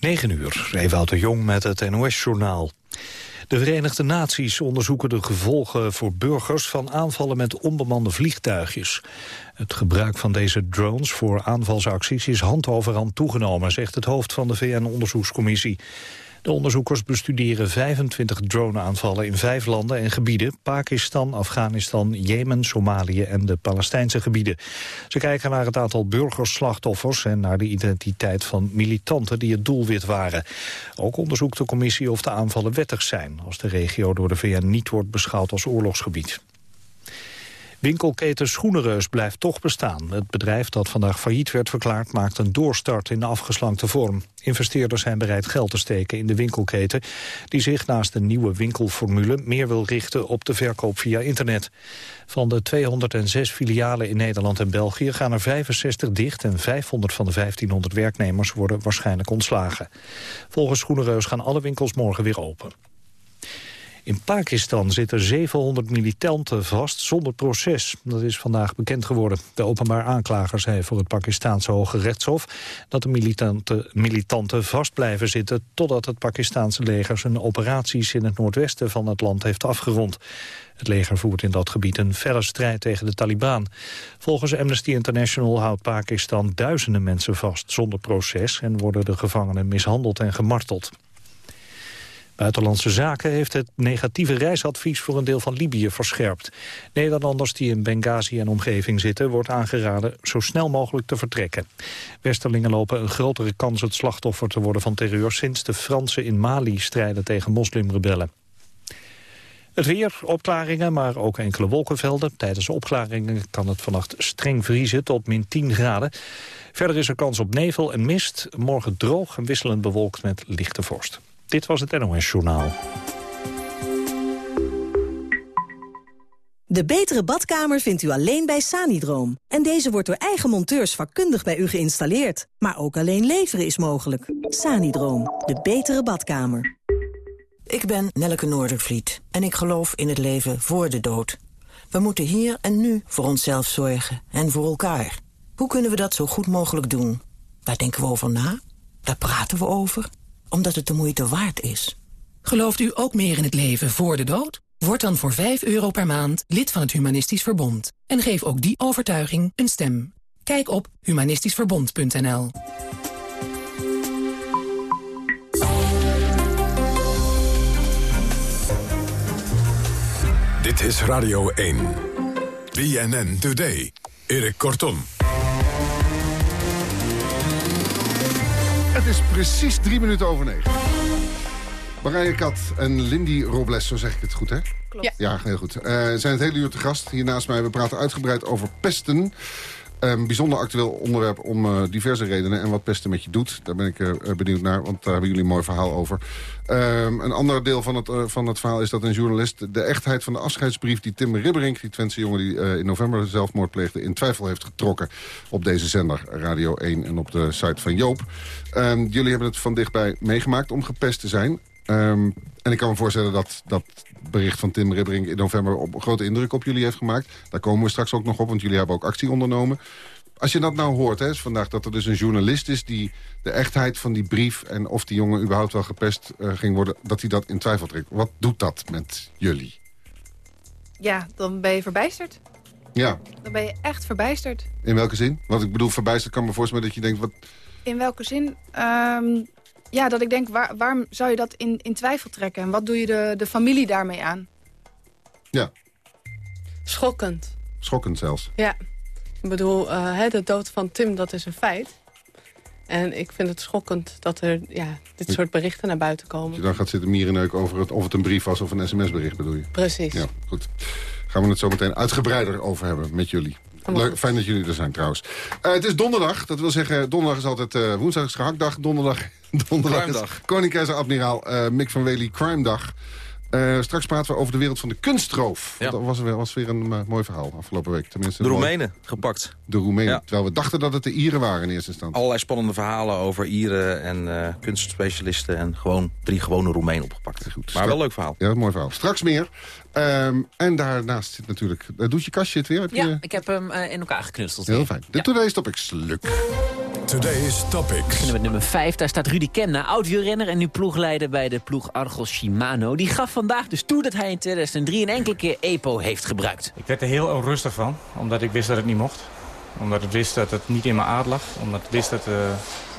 9 uur, Ewout de Jong met het NOS-journaal. De Verenigde Naties onderzoeken de gevolgen voor burgers van aanvallen met onbemande vliegtuigjes. Het gebruik van deze drones voor aanvalsacties is hand over hand toegenomen, zegt het hoofd van de VN-onderzoekscommissie. De onderzoekers bestuderen 25 drone-aanvallen in vijf landen en gebieden. Pakistan, Afghanistan, Jemen, Somalië en de Palestijnse gebieden. Ze kijken naar het aantal burgerslachtoffers en naar de identiteit van militanten die het doelwit waren. Ook onderzoekt de commissie of de aanvallen wettig zijn, als de regio door de VN niet wordt beschouwd als oorlogsgebied. Winkelketen Schoenereus blijft toch bestaan. Het bedrijf dat vandaag failliet werd verklaard maakt een doorstart in de afgeslankte vorm. Investeerders zijn bereid geld te steken in de winkelketen... die zich naast de nieuwe winkelformule meer wil richten op de verkoop via internet. Van de 206 filialen in Nederland en België gaan er 65 dicht... en 500 van de 1500 werknemers worden waarschijnlijk ontslagen. Volgens Schoenereus gaan alle winkels morgen weer open. In Pakistan zitten 700 militanten vast zonder proces. Dat is vandaag bekend geworden. De openbaar aanklager zei voor het Pakistaanse Hoge Rechtshof... dat de militanten, militanten vast blijven zitten... totdat het Pakistaanse leger zijn operaties in het noordwesten van het land heeft afgerond. Het leger voert in dat gebied een felle strijd tegen de Taliban. Volgens Amnesty International houdt Pakistan duizenden mensen vast zonder proces... en worden de gevangenen mishandeld en gemarteld. Buitenlandse Zaken heeft het negatieve reisadvies voor een deel van Libië verscherpt. Nederlanders die in Benghazi en omgeving zitten wordt aangeraden zo snel mogelijk te vertrekken. Westerlingen lopen een grotere kans het slachtoffer te worden van terreur sinds de Fransen in Mali strijden tegen moslimrebellen. Het weer, opklaringen, maar ook enkele wolkenvelden. Tijdens opklaringen kan het vannacht streng vriezen tot min 10 graden. Verder is er kans op nevel en mist. Morgen droog en wisselend bewolkt met lichte vorst. Dit was het NOS Journaal. De betere badkamer vindt u alleen bij Sanidroom. En deze wordt door eigen monteurs vakkundig bij u geïnstalleerd. Maar ook alleen leveren is mogelijk. Sanidroom, de betere badkamer. Ik ben Nelleke Noordervliet en ik geloof in het leven voor de dood. We moeten hier en nu voor onszelf zorgen en voor elkaar. Hoe kunnen we dat zo goed mogelijk doen? Daar denken we over na, daar praten we over omdat het de moeite waard is. Gelooft u ook meer in het leven voor de dood? Word dan voor 5 euro per maand lid van het Humanistisch Verbond. En geef ook die overtuiging een stem. Kijk op humanistischverbond.nl Dit is Radio 1. BNN Today. Erik Kortom. Het is precies drie minuten over negen. Marije Kat en Lindy Robles, zo zeg ik het goed, hè? Klopt. Ja, heel goed. Uh, zijn het hele uur te gast hier naast mij. We praten uitgebreid over pesten. Een bijzonder actueel onderwerp om uh, diverse redenen. En wat pesten met je doet, daar ben ik uh, benieuwd naar. Want daar hebben jullie een mooi verhaal over. Um, een ander deel van het, van het verhaal is dat een journalist... de echtheid van de afscheidsbrief die Tim Ribberink... die Twentse jongen die in november zelfmoord pleegde... in twijfel heeft getrokken op deze zender, Radio 1... en op de site van Joop. Um, jullie hebben het van dichtbij meegemaakt om gepest te zijn. Um, en ik kan me voorstellen dat dat bericht van Tim Ribberink in november... op grote indruk op jullie heeft gemaakt. Daar komen we straks ook nog op, want jullie hebben ook actie ondernomen. Als je dat nou hoort, hè, vandaag dat er dus een journalist is... die de echtheid van die brief en of die jongen überhaupt wel gepest uh, ging worden... dat hij dat in twijfel trekt. Wat doet dat met jullie? Ja, dan ben je verbijsterd. Ja. Dan ben je echt verbijsterd. In welke zin? Want ik bedoel, verbijsterd kan me voorstellen dat je denkt... Wat... In welke zin? Um, ja, dat ik denk, waar, waarom zou je dat in, in twijfel trekken? En wat doe je de, de familie daarmee aan? Ja. Schokkend. Schokkend zelfs. Ja. Ik bedoel, uh, de dood van Tim, dat is een feit. En ik vind het schokkend dat er ja, dit soort berichten naar buiten komen. je dan gaat zitten mierenneuk over het, of het een brief was of een sms-bericht bedoel je? Precies. Ja, goed. Gaan we het zo meteen uitgebreider over hebben met jullie. Leuk, fijn dat jullie er zijn trouwens. Uh, het is donderdag, dat wil zeggen, donderdag is altijd uh, woensdag is gehaktdag. Donderdag, donderdag is Koning Keizer Admiraal uh, Mick van Wely Crime Dag. Uh, straks praten we over de wereld van de kunstroof. Ja. Dat was, was weer een uh, mooi verhaal afgelopen week. Tenminste, de Roemenen gepakt. De Roemenen, ja. terwijl we dachten dat het de Ieren waren in eerste instantie. Allerlei spannende verhalen over Ieren en uh, kunstspecialisten... en gewoon drie gewone Roemenen opgepakt. Goed, maar wel een leuk verhaal. Ja, mooi verhaal. Straks meer. Um, en daarnaast zit natuurlijk... doet je kastje het weer? Heb ja, je... ik heb hem in elkaar geknusteld. Heel fijn. De ja. Today's Topics. Luk. Today's Topics. beginnen met nummer 5. Daar staat Rudy Kemna, oud-wielrenner en nu ploegleider bij de ploeg Argos Shimano. Die gaf vandaag dus toe dat hij in 2003 een enkele keer EPO heeft gebruikt. Ik werd er heel onrustig van, omdat ik wist dat het niet mocht. Omdat ik wist dat het niet in mijn aard lag. Omdat ik wist dat, uh,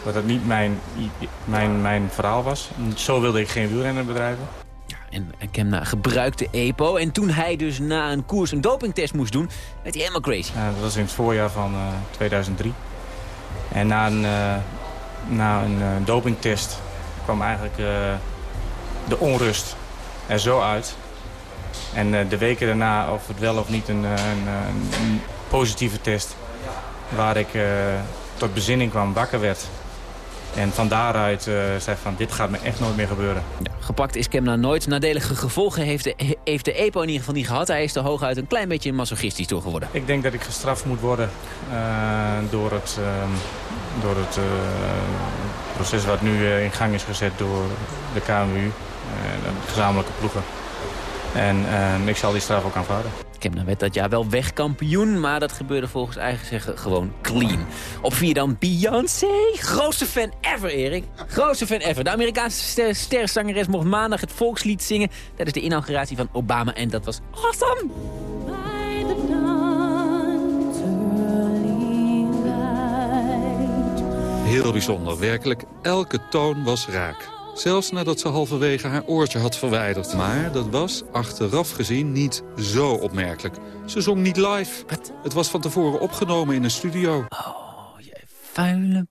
dat het niet mijn, mijn, mijn verhaal was. Zo wilde ik geen wielrenner bedrijven. En Kemna gebruikte EPO. En toen hij dus na een koers een dopingtest moest doen, werd hij helemaal crazy. Uh, dat was in het voorjaar van uh, 2003. En na een, uh, na een uh, dopingtest kwam eigenlijk uh, de onrust er zo uit. En de weken daarna, of het wel of niet een, een, een positieve test... waar ik tot bezinning kwam, wakker werd... En van daaruit uh, zei van, dit gaat me echt nooit meer gebeuren. Ja, gepakt is Kemna nooit. Nadelige gevolgen heeft de, heeft de EPO in ieder geval niet gehad. Hij is er hooguit een klein beetje masochistisch door geworden. Ik denk dat ik gestraft moet worden uh, door het, uh, door het uh, proces wat nu in gang is gezet door de KMU. de gezamenlijke ploegen. En ik zal die straf ook aanvaarden. Kemna werd dat jaar wel wegkampioen, maar dat gebeurde volgens eigen zeggen gewoon clean. Op vier dan Beyoncé. Grootste fan ever, Erik. Grootste fan ever. De Amerikaanse ster sterzangeres mocht maandag het volkslied zingen... tijdens de inauguratie van Obama en dat was awesome. Heel bijzonder, werkelijk. Elke toon was raak. Zelfs nadat ze halverwege haar oortje had verwijderd. Maar dat was, achteraf gezien, niet zo opmerkelijk. Ze zong niet live. Wat? Het was van tevoren opgenomen in een studio. Oh, jij vuile.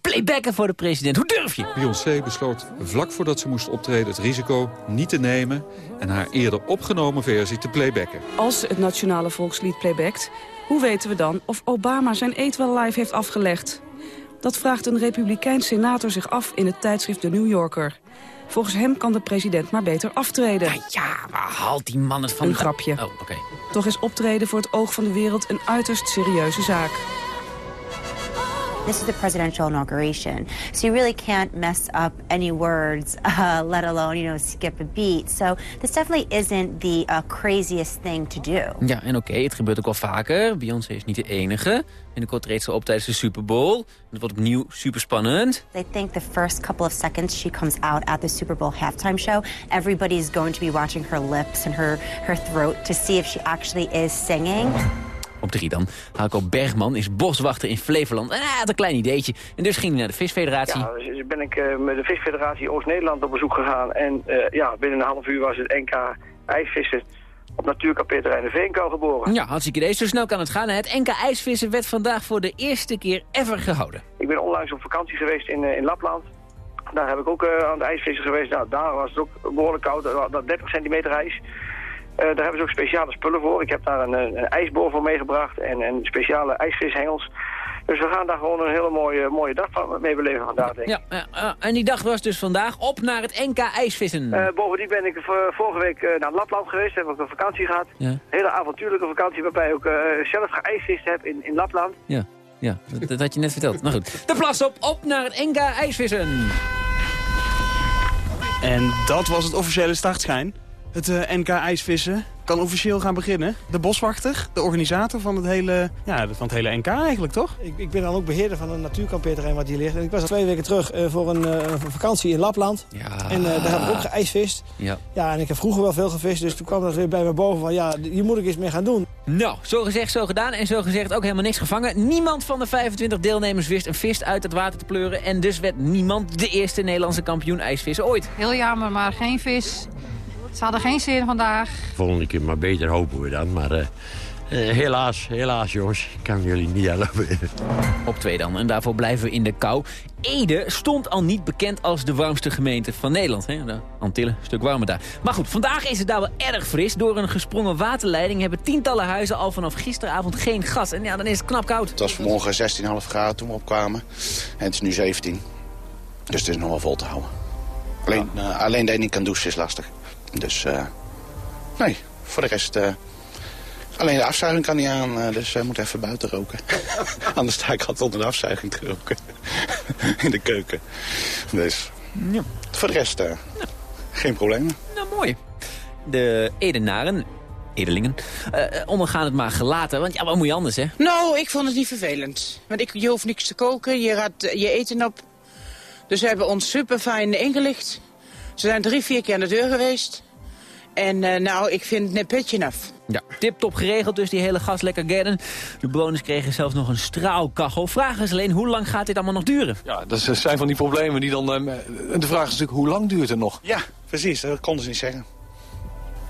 Playbacken voor de president. Hoe durf je? Beyoncé besloot vlak voordat ze moest optreden het risico niet te nemen... en haar eerder opgenomen versie te playbacken. Als het nationale volkslied playbackt, hoe weten we dan of Obama zijn eet wel live heeft afgelegd? Dat vraagt een republikein senator zich af in het tijdschrift The New Yorker. Volgens hem kan de president maar beter aftreden. Ja, ja waar haalt die man het van? Een grapje. Oh, oké. Okay. Toch is optreden voor het oog van de wereld een uiterst serieuze zaak. This is the presidential inauguration. So you really can't mess up any words, uh, let alone, you know, skip a beat. So this definitely isn't the uh, craziest thing to do. Ja, en oké, okay, het gebeurt ook wel vaker. Beyoncé is niet de enige. Binnenkort treedt ze op tijdens de Super Bowl. Dat wordt opnieuw super spannend. I think the first couple of seconds she comes out at the Super Bowl halftime show, everybody is going to be watching her lips and her, her throat to see if she actually is singing. Op drie dan. Hako Bergman is boswachter in Flevoland. En hij had een klein ideetje. En dus ging hij naar de Visfederatie. Ja, dus ben ik uh, met de Visfederatie Oost-Nederland op bezoek gegaan. En uh, ja, binnen een half uur was het NK ijsvissen op natuurkampeerterrein de Veenkou geboren. Ja, hartstikke idee. Zo snel kan het gaan. Het NK ijsvissen werd vandaag voor de eerste keer ever gehouden. Ik ben onlangs op vakantie geweest in, uh, in Lapland. Daar heb ik ook aan het ijsvissen geweest. Nou, daar was het ook behoorlijk koud. 30 centimeter ijs. Uh, daar hebben ze ook speciale spullen voor. Ik heb daar een, een ijsboor voor meegebracht en, en speciale ijsvishengels. Dus we gaan daar gewoon een hele mooie, mooie dag van mee beleven vandaag, denk ik. Ja, uh, en die dag was dus vandaag op naar het NK ijsvissen. Uh, bovendien ben ik vorige week naar Lapland geweest, heb ik een vakantie gehad. Ja. Een hele avontuurlijke vakantie waarbij ik ook zelf geijsvist heb in, in Lapland. Ja, ja dat, dat had je net verteld. nou goed, de plas op, op naar het NK ijsvissen. En dat was het officiële startschijn. Het uh, NK ijsvissen kan officieel gaan beginnen. De boswachter, de organisator van het hele, ja, van het hele NK eigenlijk, toch? Ik, ik ben dan ook beheerder van een natuurkampeerterrein wat hier ligt. En ik was al twee weken terug uh, voor een uh, vakantie in Lapland. Ja. En daar heb ik ook geijsvist. Ja. ja, en ik heb vroeger wel veel gevist, dus toen kwam dat weer bij me boven van... ja, hier moet ik eens mee gaan doen. Nou, zo gezegd, zo gedaan. En zo gezegd ook helemaal niks gevangen. Niemand van de 25 deelnemers wist een vis uit het water te pleuren. En dus werd niemand de eerste Nederlandse kampioen ijsvissen ooit. Heel jammer, maar geen vis. Ze hadden geen zin vandaag. Volgende keer maar beter hopen we dan. Maar uh, uh, helaas, helaas jongens, ik kan jullie niet helpen. Op twee dan, en daarvoor blijven we in de kou. Ede stond al niet bekend als de warmste gemeente van Nederland. Hè? De Antillen, een stuk warmer daar. Maar goed, vandaag is het daar wel erg fris. Door een gesprongen waterleiding hebben tientallen huizen al vanaf gisteravond geen gas. En ja, dan is het knap koud. Het was vanmorgen 16,5 graden toen we opkwamen. En het is nu 17. Dus het is nog wel vol te houden. Alleen, uh, alleen de ene kan douchen is lastig. Dus uh, nee, voor de rest... Uh, alleen de afzuiging kan niet aan, uh, dus we moeten even buiten roken. Anders sta ik altijd onder de afzuiging te roken. In de keuken. Dus ja. voor de rest geen problemen. Nou, mooi. De Edenaren Edelingen. Uh, ondergaan het maar gelaten, want ja, wat moet je anders, hè? Nou, ik vond het niet vervelend. Want ik, je hoeft niks te koken, je gaat je eten op. Dus ze hebben ons super fijn ingelicht. Ze zijn drie, vier keer aan de deur geweest. En uh, nou, ik vind het net petje af. Ja, tip-top geregeld dus, die hele gaslekker. De bewoners kregen zelfs nog een straalkachel. Vraag is alleen, hoe lang gaat dit allemaal nog duren? Ja, dat zijn van die problemen die dan... Uh, de vraag is natuurlijk, hoe lang duurt het nog? Ja, precies, dat konden ze niet zeggen.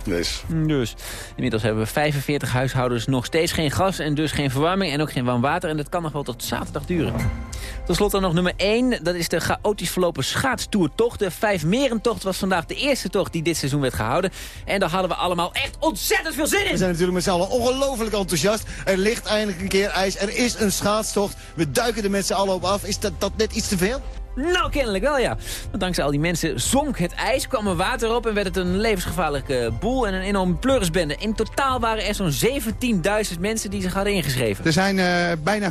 Dus. dus. Inmiddels hebben we 45 huishoudens nog steeds geen gas en dus geen verwarming en ook geen warm water. En dat kan nog wel tot zaterdag duren. Tot slot dan nog nummer 1. Dat is de chaotisch verlopen schaatstoertocht. De Vijfmerentocht was vandaag de eerste tocht die dit seizoen werd gehouden. En daar hadden we allemaal echt ontzettend veel zin in. We zijn natuurlijk met z'n allen ongelooflijk enthousiast. Er ligt eindelijk een keer ijs. Er is een schaatstocht. We duiken er met z'n allen op af. Is dat, dat net iets te veel? Nou, kennelijk wel, ja. Dankzij al die mensen zonk het ijs, kwam er water op... en werd het een levensgevaarlijke boel en een enorme pleurisbende. In totaal waren er zo'n 17.000 mensen die zich hadden ingeschreven. Er zijn uh, bijna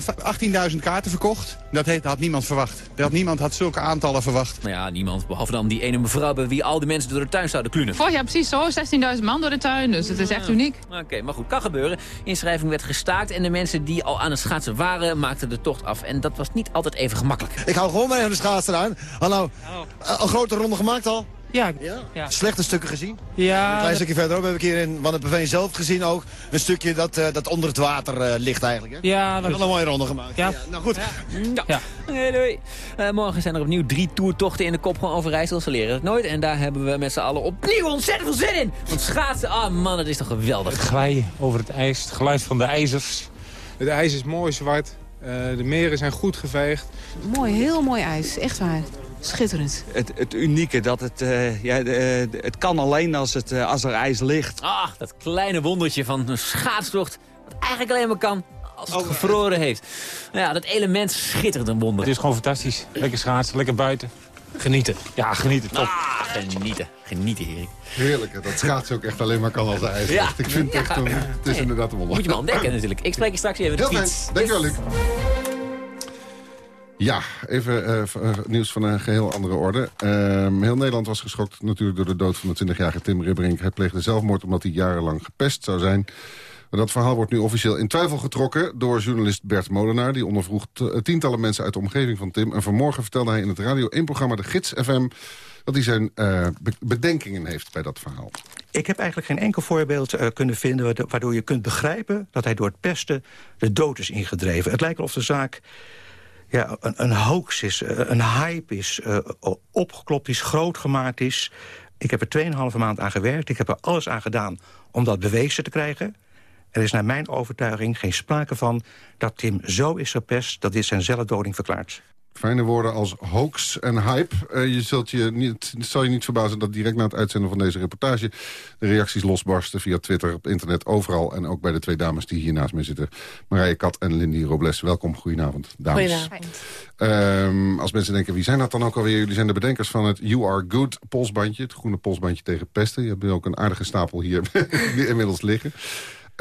18.000 kaarten verkocht. Dat heeft, had niemand verwacht. Dat niemand had zulke aantallen verwacht. Nou ja, niemand. Behalve dan die ene mevrouw bij wie al die mensen door de tuin zouden klunen. Vorig jaar precies zo, 16.000 man door de tuin. Dus het is echt uniek. Oké, maar goed, kan gebeuren. Inschrijving werd gestaakt en de mensen die al aan het schaatsen waren... maakten de tocht af. En dat was niet altijd even gemakkelijk. Ik hou gewoon maar even de schaatsen aan. Hallo, oh. een grote ronde gemaakt al? Ja. ja. Slechte stukken gezien? Ja. Een klein stukje verderop heb ik hier in Van het Paveen zelf gezien ook. Een stukje dat, uh, dat onder het water uh, ligt eigenlijk. Hè? Ja. Dat is een mooie ronde gemaakt. Ja. Nou goed. Ja. ja. Hey, doei. Uh, morgen zijn er opnieuw drie toertochten in de kop gewoon over Rijssel. Ze leren het nooit. En daar hebben we met z'n allen opnieuw ontzettend veel zin in. Want schaatsen, ah oh man, het is toch geweldig. Het glijden over het ijs, het geluid van de ijzers. Het ijs is mooi zwart. de meren zijn goed geveegd. Mooi, heel mooi ijs. Echt waar. Schitterend. Het, het unieke, dat het, uh, ja, de, de, het kan alleen als, het, uh, als er ijs ligt. Ach, dat kleine wondertje van een schaatstocht... wat eigenlijk alleen maar kan als het gevroren heeft. Nou ja, dat element schittert een wonder. Het is gewoon fantastisch. Lekker schaatsen, lekker buiten. Genieten. Ja, genieten, top. Ah, genieten. Genieten, Erik. Heerlijk, dat schaatsen ook echt alleen maar kan als ijs ja. Ik vind het echt een, het is inderdaad een wonder. Moet je maar ontdekken natuurlijk. Ik spreek je straks even de Heel fiets. fijn. Dankjewel, Luc. Ja, even uh, nieuws van een geheel andere orde. Uh, heel Nederland was geschokt natuurlijk door de dood van de 20-jarige Tim Ribberink. Hij pleegde zelfmoord omdat hij jarenlang gepest zou zijn. Maar dat verhaal wordt nu officieel in twijfel getrokken door journalist Bert Molenaar. Die ondervroeg tientallen mensen uit de omgeving van Tim. En vanmorgen vertelde hij in het Radio 1-programma De Gids FM... dat hij zijn bedenkingen heeft bij dat verhaal. Ik heb eigenlijk geen enkel voorbeeld kunnen vinden... waardoor je kunt begrijpen dat hij door het pesten de dood is ingedreven. Het lijkt of de zaak ja, een, een hoax is, een hype is, uh, opgeklopt is, groot gemaakt is. Ik heb er 2,5 maand aan gewerkt. Ik heb er alles aan gedaan om dat bewezen te krijgen. Er is naar mijn overtuiging geen sprake van dat Tim zo is gepest... dat dit zijn zelfdoding verklaart. Fijne woorden als hoax en hype. Uh, je zult je niet, zal je niet verbazen dat direct na het uitzenden van deze reportage... de reacties losbarsten via Twitter, op internet, overal... en ook bij de twee dames die hier naast me zitten. Marije Kat en Lindy Robles. Welkom, goedenavond, dames. Goedenavond. Um, als mensen denken, wie zijn dat dan ook alweer? Jullie zijn de bedenkers van het You Are Good polsbandje. Het groene polsbandje tegen pesten. Je hebt ook een aardige stapel hier inmiddels liggen.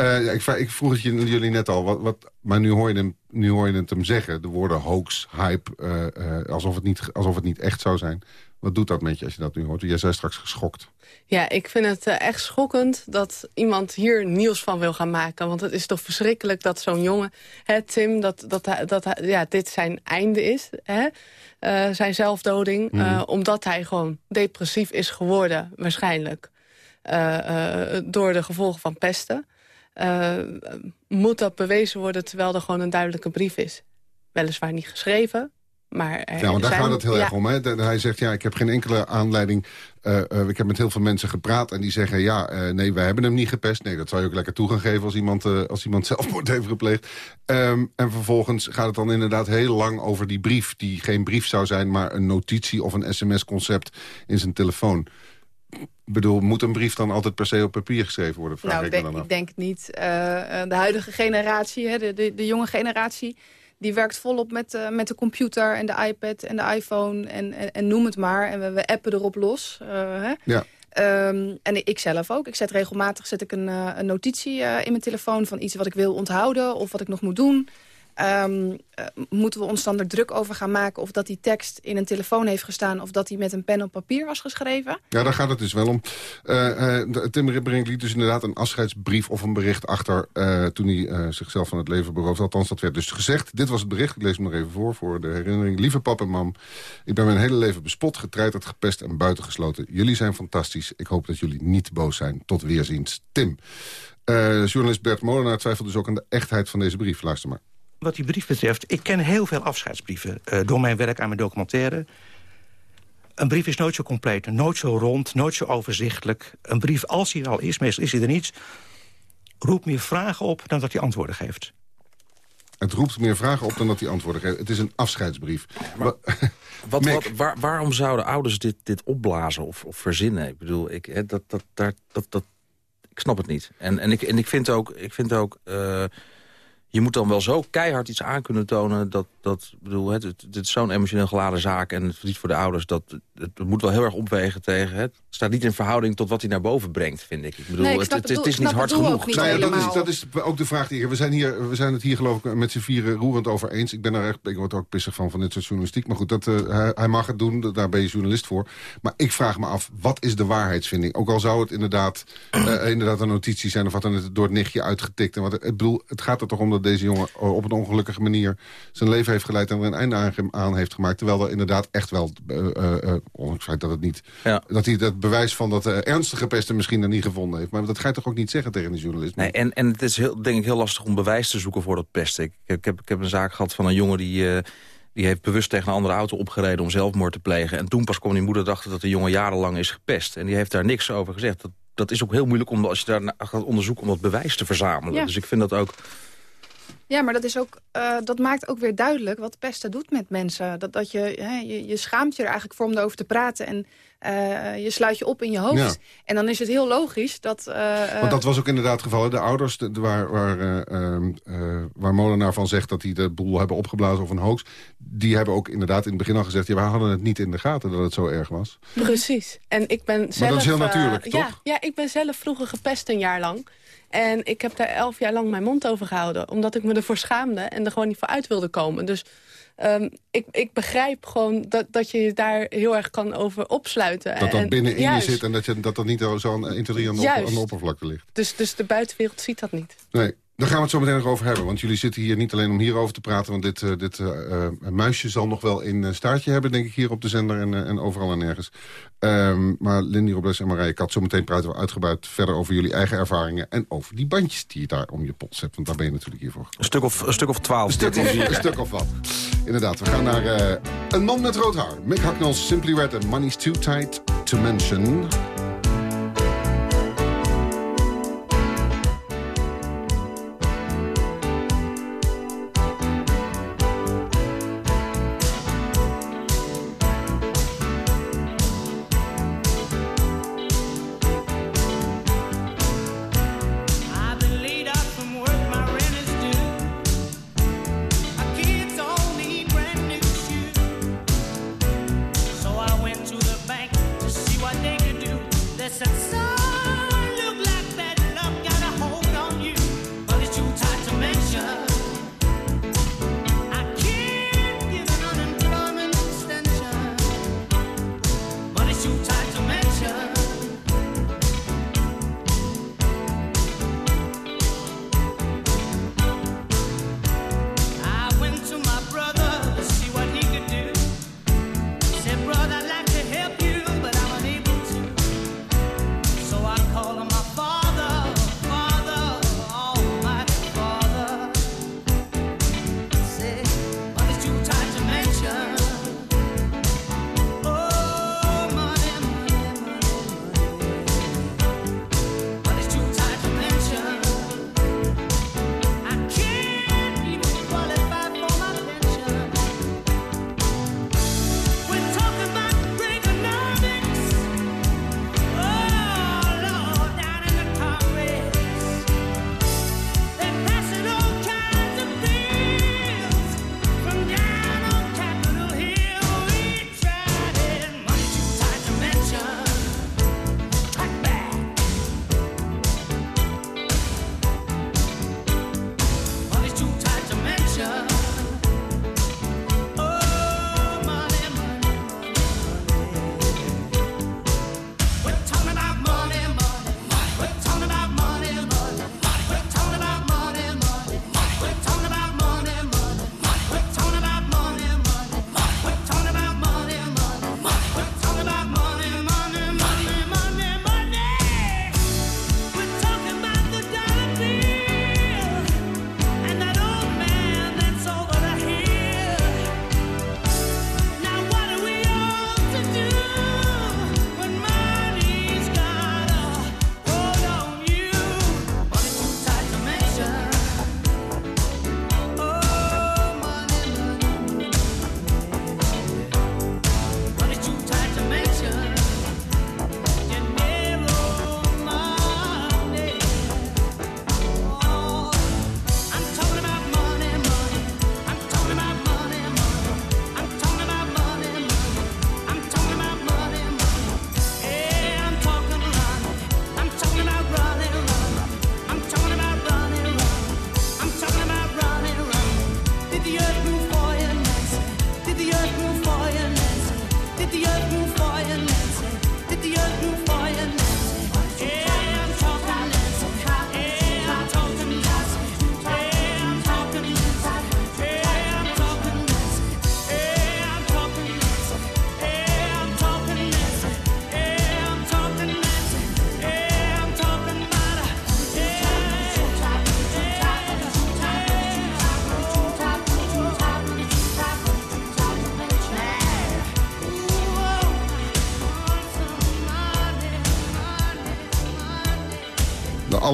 Uh, ja, ik, ik, vroeg het jullie net al, wat, wat, maar nu hoor, je hem, nu hoor je het hem zeggen. De woorden hoax, hype, uh, uh, alsof, het niet, alsof het niet echt zou zijn. Wat doet dat met je als je dat nu hoort? Jij zei straks geschokt. Ja, ik vind het echt schokkend dat iemand hier nieuws van wil gaan maken. Want het is toch verschrikkelijk dat zo'n jongen, hè, Tim, dat, dat, dat, ja, dit zijn einde is. Hè? zijn zelfdoding, mm. omdat hij gewoon depressief is geworden, waarschijnlijk. door de gevolgen van pesten. Uh, moet dat bewezen worden terwijl er gewoon een duidelijke brief is. Weliswaar niet geschreven, maar... Er ja, want daar zijn, gaat het heel ja. erg om. Hè? Hij zegt, ja, ik heb geen enkele aanleiding... Uh, uh, ik heb met heel veel mensen gepraat en die zeggen... ja, uh, nee, wij hebben hem niet gepest. Nee, dat zou je ook lekker toe gaan geven als iemand, als iemand zelfmoord heeft gepleegd. Um, en vervolgens gaat het dan inderdaad heel lang over die brief... die geen brief zou zijn, maar een notitie of een sms-concept in zijn telefoon. Ik bedoel, moet een brief dan altijd per se op papier geschreven worden? Vraag nou, ik, denk, dan af. ik denk niet. Uh, de huidige generatie, hè, de, de, de, jonge generatie... die werkt volop met, uh, met de computer en de iPad en de iPhone en, en, en noem het maar. En we, we appen erop los. Uh, hè. Ja. Um, en ik zelf ook. Ik zet regelmatig zet ik een, een notitie in mijn telefoon... van iets wat ik wil onthouden of wat ik nog moet doen... Ehm, eh, moeten we ons dan er druk over gaan maken... of dat die tekst in een telefoon heeft gestaan... of dat die met een pen op papier was geschreven? Ja, daar gaat het dus wel om. Uh, uh, Tim Ribberink liet dus inderdaad een afscheidsbrief of een bericht achter... toen hij zichzelf van het leven beroofde. Althans, dat werd dus gezegd. Dit was het bericht, ik lees hem nog even voor, voor de herinnering. Lieve pap en mam, ik ben mijn hele leven bespot, getreiterd, gepest en buitengesloten. Jullie zijn fantastisch. Ik hoop dat jullie niet boos zijn. Tot weerziens. Tim. journalist Bert Molenaar twijfelt dus ook aan de echtheid van deze brief. Luister maar wat die brief betreft, ik ken heel veel afscheidsbrieven... Uh, door mijn werk aan mijn documentaire. Een brief is nooit zo compleet, nooit zo rond, nooit zo overzichtelijk. Een brief, als hij er al is, meestal is hij er niets... roept meer vragen op dan dat hij antwoorden geeft. Het roept meer vragen op dan dat hij antwoorden geeft. Het is een afscheidsbrief. Maar, wat, wat, waar, waarom zouden ouders dit, dit opblazen of, of verzinnen? Ik bedoel, ik, hè, dat, dat, dat, dat, dat, ik snap het niet. En, en, ik, en ik vind ook... Ik vind ook uh, je moet dan wel zo keihard iets aan kunnen tonen... dat, dat bedoel, het, dit is zo'n emotioneel geladen zaak... en het verdriet voor de ouders, dat, het, moet wel heel erg opwegen tegen... Het staat niet in verhouding tot wat hij naar boven brengt, vind ik. Ik bedoel, nee, het, het, het, is niet hard genoeg. nou ja, dat, is, dat is ook de vraag die... We zijn, hier, we zijn het hier geloof ik met z'n vieren roerend over eens. Ik ben er echt, ik word er ook pissig van, van dit soort journalistiek. Maar goed, dat, uh, hij, hij, mag het doen, daar ben je journalist voor. Maar ik vraag me af, wat is de waarheidsvinding? Ook al zou het inderdaad, uh, inderdaad een notitie zijn... of wat dan het door het nichtje uitgetikt. En wat, ik bedoel, het gaat er toch om dat deze jongen op een ongelukkige manier... zijn leven heeft geleid en er een einde aan, heeft gemaakt. Terwijl er inderdaad echt wel, uh, uh, ondanks het feit dat het niet... Ja. dat hij het bewijs van dat uh, ernstige pesten misschien er niet gevonden heeft. Maar dat ga je toch ook niet zeggen tegen de journalist? Nee, en, en het is heel, denk ik heel lastig om bewijs te zoeken voor dat pesten. Ik, ik, heb, ik heb een zaak gehad van een jongen die... die heeft bewust tegen een andere auto opgereden om zelfmoord te plegen. En toen pas kwam die moeder achter dat de jongen jarenlang is gepest. En die heeft daar niks over gezegd. Dat, dat is ook heel moeilijk om, als je daar gaat onderzoeken om dat bewijs te verzamelen. Ja. Dus ik vind dat ook... Ja, maar dat, is ook, uh, dat maakt ook weer duidelijk wat pesten doet met mensen. Dat, dat je, hè, je, je schaamt je er eigenlijk voor om erover te praten. En uh, je sluit je op in je hoofd. Ja. En dan is het heel logisch dat... Uh, Want dat was ook inderdaad het geval. De ouders, de, waar, waar, ehm, waar Molenaar van zegt dat die de boel hebben opgeblazen of een hoax... die hebben ook inderdaad in het begin al gezegd... ja, we hadden het niet in de gaten dat het zo erg was. Precies. En ik ben zelf... Maar dat is heel natuurlijk, toch? Ja, ja, ik ben zelf vroeger gepest een jaar lang... En ik heb daar elf jaar lang mijn mond over gehouden. Omdat ik me ervoor schaamde en er gewoon niet voor uit wilde komen. Dus um, ik, ik begrijp gewoon dat, dat je je daar heel erg kan over opsluiten. Dat dat binnenin je zit en dat, je, dat dat niet zo aan, aan, de, aan de oppervlakte ligt. Dus, dus de buitenwereld ziet dat niet. Nee. Daar gaan we het zo meteen nog over hebben. Want jullie zitten hier niet alleen om hierover te praten... want dit, uh, dit uh, muisje zal nog wel een staartje hebben, denk ik, hier op de zender... en, en overal en nergens. Um, maar Lindy Robles en Marije Kat, zometeen praten we uitgebreid verder... over jullie eigen ervaringen en over die bandjes die je daar om je pols hebt. Want daar ben je natuurlijk hiervoor. Een stuk of, een stuk of twaalf. Een stuk of, een stuk of wat. Inderdaad, we gaan naar een man met rood haar. Mick Hucknall's Simply Red and Money's Too Tight to Mention...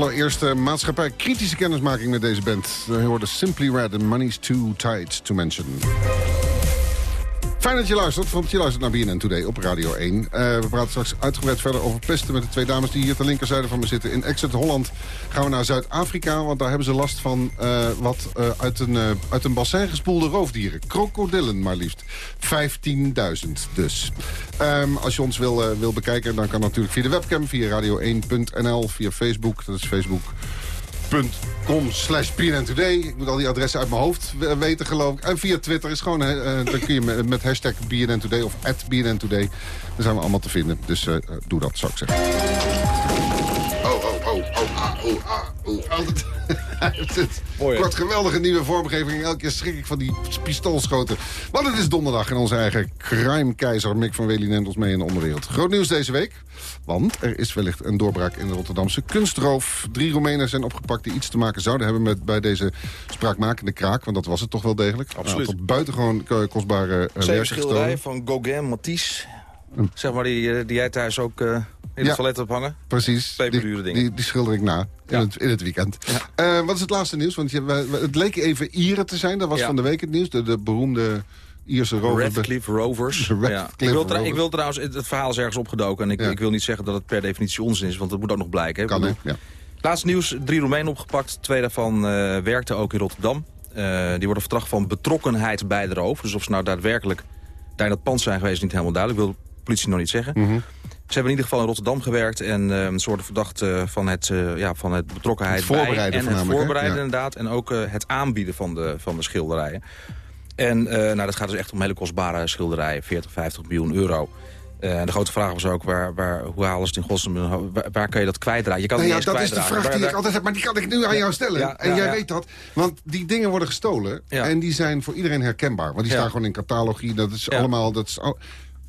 allereerste maatschappij kritische kennismaking met deze band. We hoorden Simply Red and Money's Too Tight to Mention. Fijn dat je luistert, want je luistert naar BNN Today op Radio 1. Uh, we praten straks uitgebreid verder over pesten met de twee dames die hier ter linkerzijde van me zitten. In Exeter Holland gaan we naar Zuid-Afrika, want daar hebben ze last van uh, wat uh, uit, een, uit een bassin gespoelde roofdieren. Krokodillen maar liefst. 15.000 dus. Um, als je ons wil, wil bekijken, dan kan natuurlijk via de webcam, via radio1.nl, via Facebook. Dat is Facebook com slash Today. Ik moet al die adressen uit mijn hoofd weten, geloof ik. En via Twitter is gewoon, uh, dan kun je met, hashtag BNN Today of at BNN Today. Zijn we allemaal te vinden. Dus uh, doe dat, zou ik zeggen. Oh, oh, oh, oh, ah. Altijd. Mooi, Kort geweldige nieuwe vormgeving. Elke keer schrik ik van die pistoolschoten. Want het is donderdag en onze eigen crime-keizer Mick van Wely neemt ons mee in de onderwereld. Groot nieuws deze week. Want er is wellicht een doorbraak in de Rotterdamse kunstroof. Drie Roemenen zijn opgepakt die iets te maken zouden hebben... met bij deze spraakmakende kraak. Want dat was het toch wel degelijk. Absoluut. Nou, tot buitengewoon kostbare uh, Zeven schilderijen van Gauguin, Matisse. Zeg maar die, eh, die jij thuis ook... Uh in het toilet ophangen? Precies. Twee die, die, die, schilder ik na in, het, in het weekend. Ja. Uh, wat is het laatste nieuws? Want je, het leek even Ieren te zijn. Dat was van de week het nieuws. De, de beroemde Ierse rovers. Redcliffe Rovers. ja. ik, wil Rovers. ik wil trouwens, het verhaal is ergens opgedoken. En ik, ik, wil niet zeggen dat het per definitie onzin is. Want dat moet ook nog blijken. Kan, hè? Laatste nieuws. Drie Romeinen opgepakt. Twee daarvan uh, werkten ook in Rotterdam. Die worden vertracht van betrokkenheid bij de roof. Dus of ze nou daadwerkelijk daar in dat pand zijn geweest, niet helemaal duidelijk. Wil de politie nog niet zeggen. Mm -hmm. Ze hebben in ieder geval in Rotterdam gewerkt. En uh, ze worden verdacht uh, van, het, uh, ja, van het betrokkenheid het voorbereiden bij. En het voorbereiden ja. inderdaad. En ook het aanbieden van de, van de schilderijen. En nou, dat gaat dus echt om hele kostbare schilderijen. 40, 50 miljoen euro. En de grote vraag was ook, waar, waar, hoe halen ze het in godsnaam... Waar, waar kan je dat kwijtraken? Je kan nou ja, niet dat is de vraag die ik altijd heb, maar die kan ik nu aan jou stellen. Ja, en jij weet dat, want die dingen worden gestolen... en die zijn voor iedereen herkenbaar. Want die staan gewoon in catalogie, dat is allemaal... Dat is al,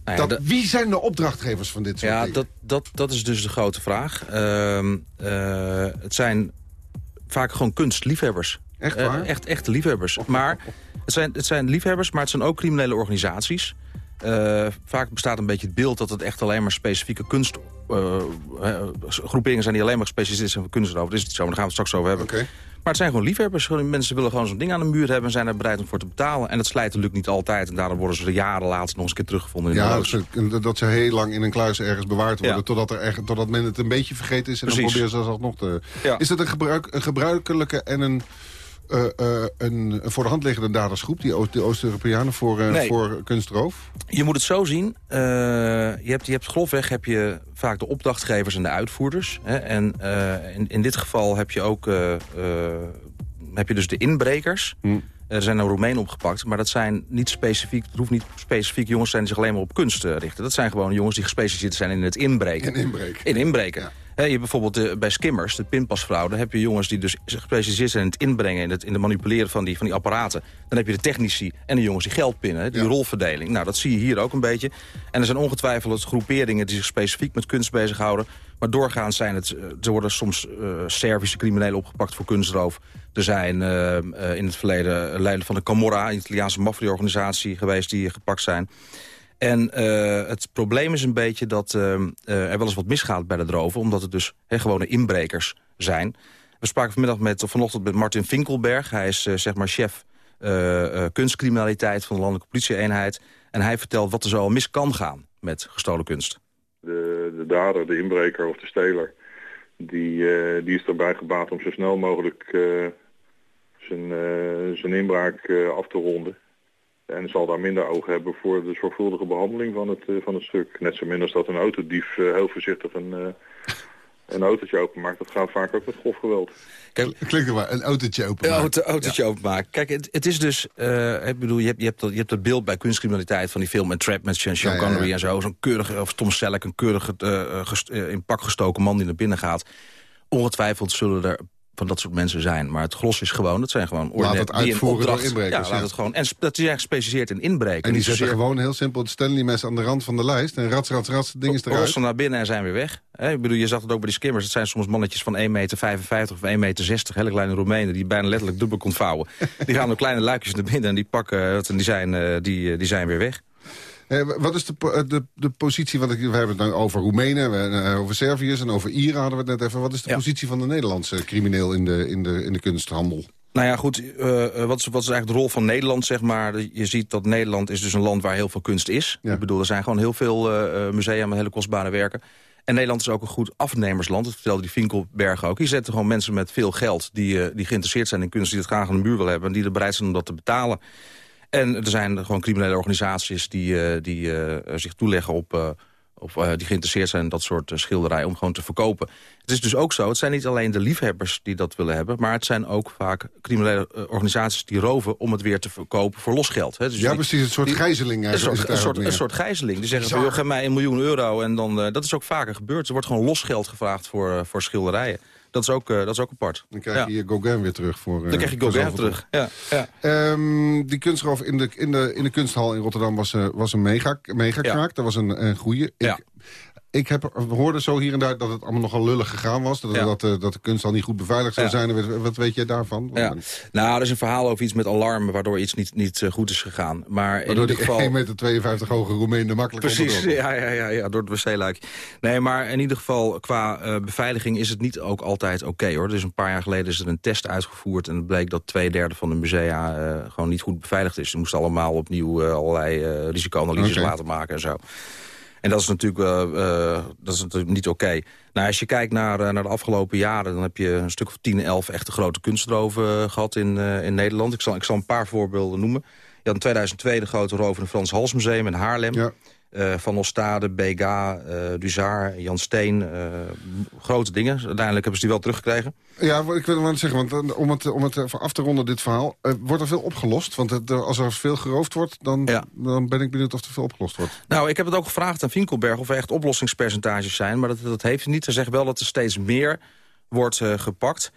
nou ja, dat, wie zijn de opdrachtgevers van dit soort ja, dingen? Dat, dat, dat is dus de grote vraag. Uh, uh, het zijn vaak gewoon kunstliefhebbers. Echt waar? Uh, echt, echte liefhebbers. Maar het zijn, het zijn liefhebbers, maar het zijn ook criminele organisaties. vaak bestaat een beetje het beeld dat het echt alleen maar specifieke kunst... groeperingen zijn die alleen maar gespecialiseerd zijn voor. Dat is niet zo, maar daar gaan we het straks over hebben. Okay. Maar het zijn gewoon liefhebbers. Mensen willen gewoon zo'n ding aan de muur hebben... en zijn er bereid om voor te betalen. En dat slijten lukt niet altijd. En daarom worden ze jaren later nog eens een keer teruggevonden in ja, de ze, dat ze heel lang in een kluis ergens bewaard worden... Ja. Totdat, er totdat men het een beetje vergeten is. En Precies. dan proberen ze dat nog te... Ja. Is dat een, gebruik, een gebruikelijke en een... Uh, uh, een, een voor de hand liggende dadersgroep, die Oost-Europeanen, voor, uh, nee. voor kunstroof? Je moet het zo zien. je, hebt, je hebt grofweg heb je vaak de opdrachtgevers en de uitvoerders. Hè, en in, in dit geval heb je ook heb je dus de inbrekers. Hm. Er zijn nou Roemenen opgepakt, maar dat zijn niet specifiek... het hoeft niet specifiek jongens zijn die zich alleen maar op kunst richten. Dat zijn gewoon jongens die gespecialiseerd zijn in het inbreken. In inbreken. In inbreken. Ja. He, je bijvoorbeeld uh, bij skimmers, de pinpasfraude... heb je jongens die dus gespecialiseerd zijn in het inbrengen... in het, in het manipuleren van die, van die apparaten. Dan heb je de technici en de jongens die geld pinnen. Die ja. rolverdeling. Nou, dat zie je hier ook een beetje. En er zijn ongetwijfeld groeperingen die zich specifiek met kunst bezighouden. Maar doorgaans zijn het... er worden soms uh, Servische criminelen opgepakt voor kunstroof. Er zijn uh, in het verleden leden van de Camorra... een Italiaanse maffia-organisatie geweest die gepakt zijn... En uh, het probleem is een beetje dat uh, er wel eens wat misgaat bij de droven... omdat het dus gewone inbrekers zijn. We spraken vanmiddag met, vanochtend met Martin Finkelberg. Hij is zeg maar chef kunstcriminaliteit van de Landelijke Politieeenheid. En hij vertelt wat er zo al mis kan gaan met gestolen kunst. De, de dader, de inbreker of de steler... die, die is erbij gebaat om zo snel mogelijk zijn, zijn inbraak af te ronden. En zal daar minder oog hebben voor de zorgvuldige behandeling van het, uh, van het stuk. Net zo min als dat een autodief uh, heel voorzichtig een, uh, een autootje openmaakt. Dat gaat vaak ook met grof geweld. Kijk, Klinkt er maar, een autootje openmaken. Een auto, autootje ja. openmaken. Kijk, het, het is dus... ik bedoel, je hebt, je, hebt dat, je hebt dat beeld bij kunstcriminaliteit van die film Entrapment... en Sean ja, Connery ja, en zo. Zo'n keurige, of Tom Selleck, een keurig in pak gestoken man die naar binnen gaat. Ongetwijfeld zullen er van dat soort mensen zijn. Maar het gros is gewoon, dat zijn gewoon Laat het uitvoeren door inbrekers. Ja, laat het gewoon. En dat is echt gespecialiseerd in inbreken. En die zetten zozeer... gewoon heel simpel het Stanley-mes aan de rand van de lijst. En rats, rats, rats, het ding is eruit. Rossen naar binnen en zijn weer weg. He, ik bedoel, je zag het ook bij die skimmers. Het zijn soms mannetjes van 1,55 meter of 1,60 meter. Hele kleine Roemenen die bijna letterlijk dubbel kon vouwen. die gaan door kleine luikjes naar binnen en die pakken en die zijn, die, die zijn weer weg. Eh, wat is de, eh, de, de positie, want ik, we hebben het nu over Roemenen, eh, over Serviërs en over Ieren hadden we het net even. Wat is de positie van de Nederlandse crimineel in de, in de, in de kunsthandel? Nou ja, goed, wat, is, wat is eigenlijk de rol van Nederland, zeg maar? Je ziet dat Nederland is dus een land waar heel veel kunst is. Ik bedoel, er zijn gewoon heel veel musea met hele kostbare werken. En Nederland is ook een goed afnemersland. Dat vertelde die Vinkelberg ook. Hier zetten gewoon mensen met veel geld die, die geïnteresseerd zijn in kunst... die het graag aan de muur willen hebben en die er bereid zijn om dat te betalen. En er zijn gewoon criminele organisaties die, eh, die eh, zich toeleggen op... eh, of die geïnteresseerd zijn in dat soort eh, schilderijen om gewoon te verkopen. Het is dus ook zo, het zijn niet alleen de liefhebbers die dat willen hebben... maar het zijn ook vaak criminele organisaties die roven om het weer te verkopen voor losgeld. Hè. Dus Ja, die- precies, een soort die- gijzeling Een soort, een, soort, een soort gijzeling. Die zeggen, joh, geef mij een miljoen euro. En dan, dat is ook vaker gebeurd. Er wordt gewoon losgeld gevraagd voor, voor schilderijen. Dat is ook, eh, dat is ook apart. Dan krijg je Gauguin weer terug. Voor, eh, Dan krijg je Gauguin terug. Ja, ja. Ehm, die kunstroof in de, in, de, in de kunsthal in Rotterdam was, eh, was een mega, mega kraak. Dat was een, een goeie. Ik, ik heb, we hoorden zo hier en daar dat het allemaal nogal lullig gegaan was. Dat, Ja. dat, eh, dat de kunsthal niet goed beveiligd zou Ja. zijn. Wat, weet jij daarvan? Ja. Nou, er is een verhaal over iets met alarm... waardoor iets niet, niet eh, goed is gegaan. Maar in Waardoor ieder die geval... 1,52 meter hoge Roemeen er makkelijk Precies, ja, ja, ja, ja, door het wc-luik. Nee, maar in ieder geval qua eh, beveiliging is het niet ook altijd oké, hoor. Dus een paar jaar geleden is er een test uitgevoerd... en het bleek dat twee derde van de musea gewoon niet goed beveiligd is. Ze moesten allemaal opnieuw allerlei risicoanalyses laten maken en zo. En dat is natuurlijk, eh, dat is natuurlijk niet oké. Nou, als je kijkt naar, eh, naar de afgelopen jaren... dan heb je een stuk of 10, 11 echte grote kunstroven eh, gehad in, in Nederland. Ik zal, ik zal een paar voorbeelden noemen. Je had in 2002 de grote roof in het Frans Halsmuseum in Haarlem. Eh, van Ostade, Bega, eh Duzar, Jan Steen. eh, grote dingen. Uiteindelijk hebben ze die wel teruggekregen. Ja, ik wil maar zeggen, want om het, om het af te ronden, dit verhaal... wordt er veel opgelost? Want het, als er veel geroofd wordt, dan, dan ben ik benieuwd of er veel opgelost wordt. Nou, ik heb het ook gevraagd aan Vinkelberg of er echt oplossingspercentages zijn. Maar dat, dat heeft hij niet. Hij zegt wel dat er steeds meer wordt gepakt.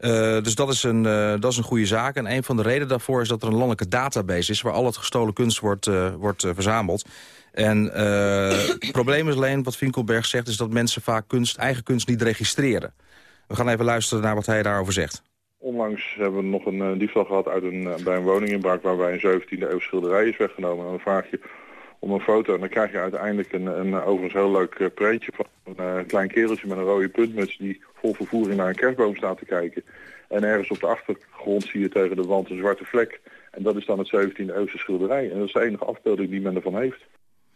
Eh, dus dat is, een, eh, dat is een goede zaak. En een van de redenen daarvoor is dat er een landelijke database is... waar al het gestolen kunst wordt, eh, wordt verzameld. En het probleem is alleen, wat Vinkelberg zegt... is dat mensen vaak kunst, eigen kunst niet registreren. We gaan even luisteren naar wat hij daarover zegt. Onlangs hebben we nog een diefstal gehad uit een, bij een woninginbraak waarbij een 17e eeuw schilderij is weggenomen. En dan vraag je om een foto en dan krijg je uiteindelijk een, een overigens heel leuk eh, prentje van een eh, klein kereltje met een rode puntmuts die vol vervoering naar een kerstboom staat te kijken. En ergens op de achtergrond zie je tegen de wand een zwarte vlek. En dat is dan het 17e eeuwse schilderij. En dat is de enige afbeelding die men ervan heeft.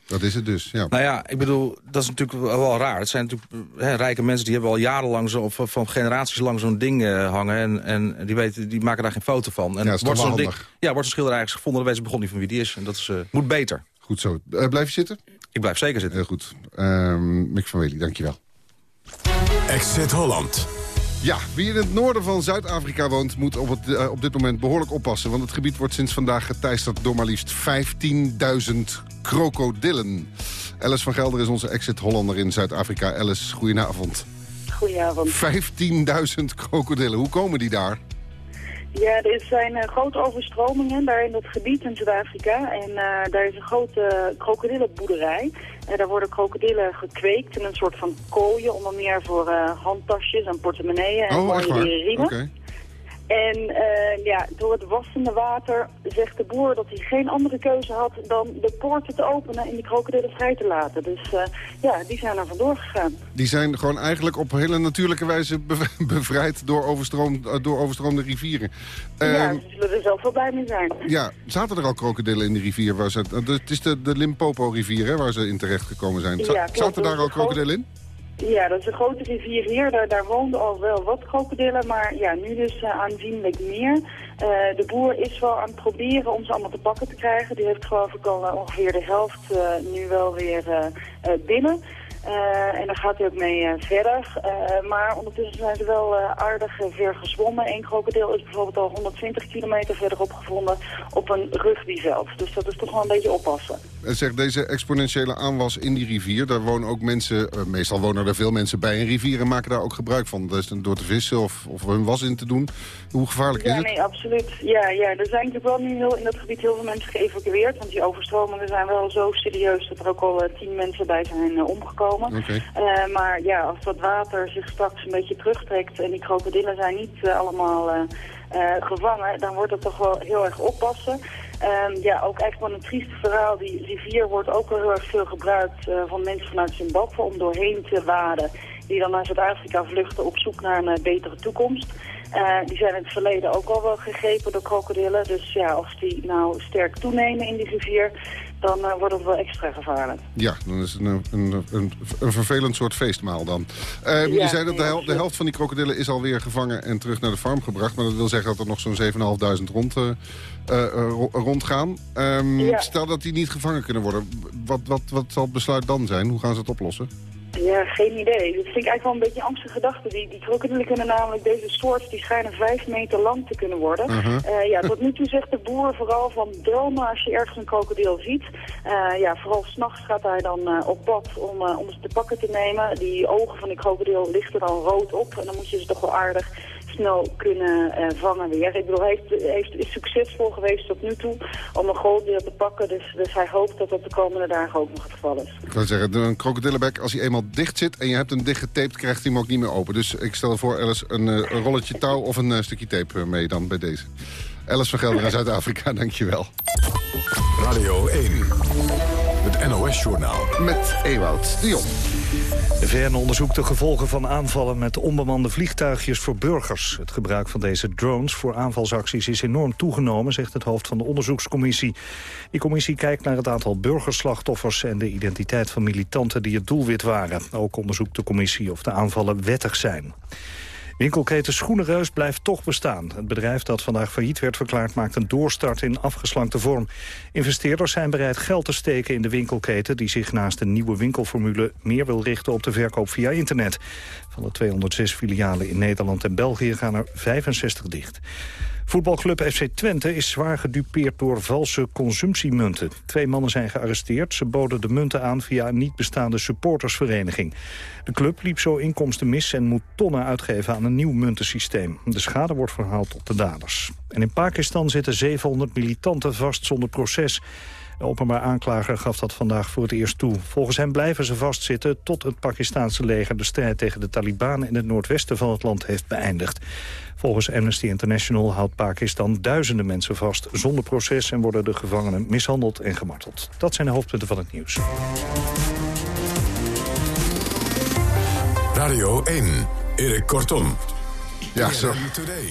Dat is het dus, ja. Nou ja, ik bedoel, dat is natuurlijk wel raar. Het zijn natuurlijk hè, rijke mensen die hebben al jarenlang zo, of van generaties lang zo'n ding eh, hangen. En, en die, weten, die maken daar geen foto van. En Ja, dat is toch wordt wel zo'n ja, wordt een schilderij ergens gevonden, dan weten ze begon niet van wie die is. En dat is, eh, moet beter. Goed zo. Eh, blijf je zitten? Ik blijf zeker zitten. Heel goed. Ehm Mick van Wely, dankjewel. Exit Holland. Ja, wie in het noorden van Zuid-Afrika woont... moet op, het, eh, op dit moment behoorlijk oppassen. Want het gebied wordt sinds vandaag geteisterd door maar liefst 15.000 krokodillen. Alice van Gelder is onze exit-Hollander in Zuid-Afrika. Alice, goedenavond. Goedenavond. 15.000 krokodillen, hoe komen die daar? Ja, er zijn eh, grote overstromingen daar in dat gebied in Zuid-Afrika. En eh, daar is een grote krokodillenboerderij. En daar worden krokodillen gekweekt in een soort van kooien. Onder meer voor eh, handtasjes en portemonneeën en Oh, echt waar? riemen. En eh, ja, door het wassende water zegt de boer dat hij geen andere keuze had dan de poorten te openen en die krokodillen vrij te laten. Dus eh, ja, die zijn er vandoor gegaan. Die zijn gewoon eigenlijk op hele natuurlijke wijze be- bevrijd door, overstroom, eh, door overstroomde rivieren. ja, Ehm, ze zullen er zelf wel blij mee zijn. Ja, zaten er al krokodillen in de rivier? Waar ze, het is de, de Limpopo-rivier hè, waar ze in terecht gekomen zijn. Za- Ja, klopt. zaten daar al krokodillen in? Ja, dat is een grote rivier hier. Daar, daar woonden al wel wat krokodillen, maar ja, nu dus eh, aanzienlijk meer. Eh, de boer is wel aan het proberen om ze allemaal te pakken te krijgen. Die heeft geloof ik al eh, ongeveer de helft nu wel weer binnen. Eh, en daar gaat hij ook mee eh, verder. Eh, maar ondertussen zijn ze wel aardig ver gezwommen. Eén krokodil is bijvoorbeeld al 120 kilometer verderop gevonden op een rugbyveld. Dus dat is toch wel een beetje oppassen. En zeg, deze exponentiële aanwas in die rivier, daar wonen ook mensen... meestal wonen er veel mensen bij een rivier en maken daar ook gebruik van. Dat is door te vissen of, of hun was in te doen. Hoe gevaarlijk is Ja, het? nee, absoluut. Ja, ja, er zijn natuurlijk wel nu heel, in dat gebied heel veel mensen geëvacueerd. Want die overstromingen zijn wel zo serieus dat er ook al tien mensen bij zijn eh, Eh, maar ja, als dat water zich straks een beetje terugtrekt en die krokodillen zijn niet eh, allemaal eh, gevangen, dan wordt het toch wel heel erg oppassen. Ehm, ja, ook eigenlijk wel een trieste verhaal. Die rivier wordt ook wel heel erg veel gebruikt van mensen vanuit Zimbabwe om doorheen te waden. Die dan naar Zuid-Afrika vluchten op zoek naar een betere toekomst. die zijn in het verleden ook al wel gegrepen door krokodillen. Dus ja, als die nou sterk toenemen in die rivier, dan uh, wordt het wel extra gevaarlijk. Ja, dan is het een, een, een, een vervelend soort feestmaal dan. Uh, je zei dat de, hel de, helft van die krokodillen is alweer gevangen en terug naar de farm gebracht. Maar dat wil zeggen dat er nog zo'n 7.500 rond, uh, rondgaan. Um, ja. Stel dat die niet gevangen kunnen worden. Wat, wat, wat zal het besluit dan zijn? Hoe gaan ze het oplossen? Ja, geen idee. Dat vind ik eigenlijk wel een beetje een angstige gedachte. Die, die krokodillen kunnen namelijk deze soort, die schijnen vijf meter lang te kunnen worden. Uh -huh. ja, tot nu toe zegt de boer vooral van bel als je ergens een krokodil ziet. Uh, ja, vooral s'nachts gaat hij dan uh, op pad om, om ze te pakken te nemen. Die ogen van die krokodil lichten dan rood op en dan moet je ze toch wel aardig snel kunnen uh, vangen weer. Ik bedoel, hij heeft, heeft, is succesvol geweest tot nu toe om een grootdeel te pakken. Dus, dus hij hoopt dat dat de komende dagen ook nog het geval is. Ik wil zeggen, een krokodillenbek, als hij eenmaal dicht zit en je hebt hem dicht getaped, krijgt hij hem ook niet meer open. Dus ik stel voor, Alice, een, uh, een rolletje touw of een uh, stukje tape mee dan bij deze. Alice van Gelder in Zuid-Afrika, dankjewel. Radio 1, het NOS-journaal. Met Ewout de Jong. De VN onderzoekt de gevolgen van aanvallen met onbemande vliegtuigjes voor burgers. Het gebruik van deze drones voor aanvalsacties is enorm toegenomen, zegt het hoofd van de onderzoekscommissie. Die commissie kijkt naar het aantal burgerslachtoffers en de identiteit van militanten die het doelwit waren. Ook onderzoekt de commissie of de aanvallen wettig zijn. Winkelketen Schoenenreus blijft toch bestaan. Het bedrijf dat vandaag failliet werd verklaard maakt een doorstart in afgeslankte vorm. Investeerders zijn bereid geld te steken in de winkelketen... die zich naast een nieuwe winkelformule meer wil richten op de verkoop via internet. Van de 206 filialen in Nederland en België gaan er 65 dicht. Voetbalclub FC Twente is zwaar gedupeerd door valse consumptiemunten. Twee mannen zijn gearresteerd. Ze boden de munten aan via een niet bestaande supportersvereniging. De club liep zo inkomsten mis en moet tonnen uitgeven aan een nieuw muntensysteem. De schade wordt verhaald tot de daders. En in Pakistan zitten 700 militanten vast zonder proces. De openbaar aanklager gaf dat vandaag voor het eerst toe. Volgens hem blijven ze vastzitten tot het Pakistanse leger... de strijd tegen de Taliban in het noordwesten van het land heeft beëindigd. Volgens Amnesty International houdt Pakistan duizenden mensen vast zonder proces... en worden de gevangenen mishandeld en gemarteld. Dat zijn de hoofdpunten van het nieuws. Radio 1, Erik Kortom. Ja, zo.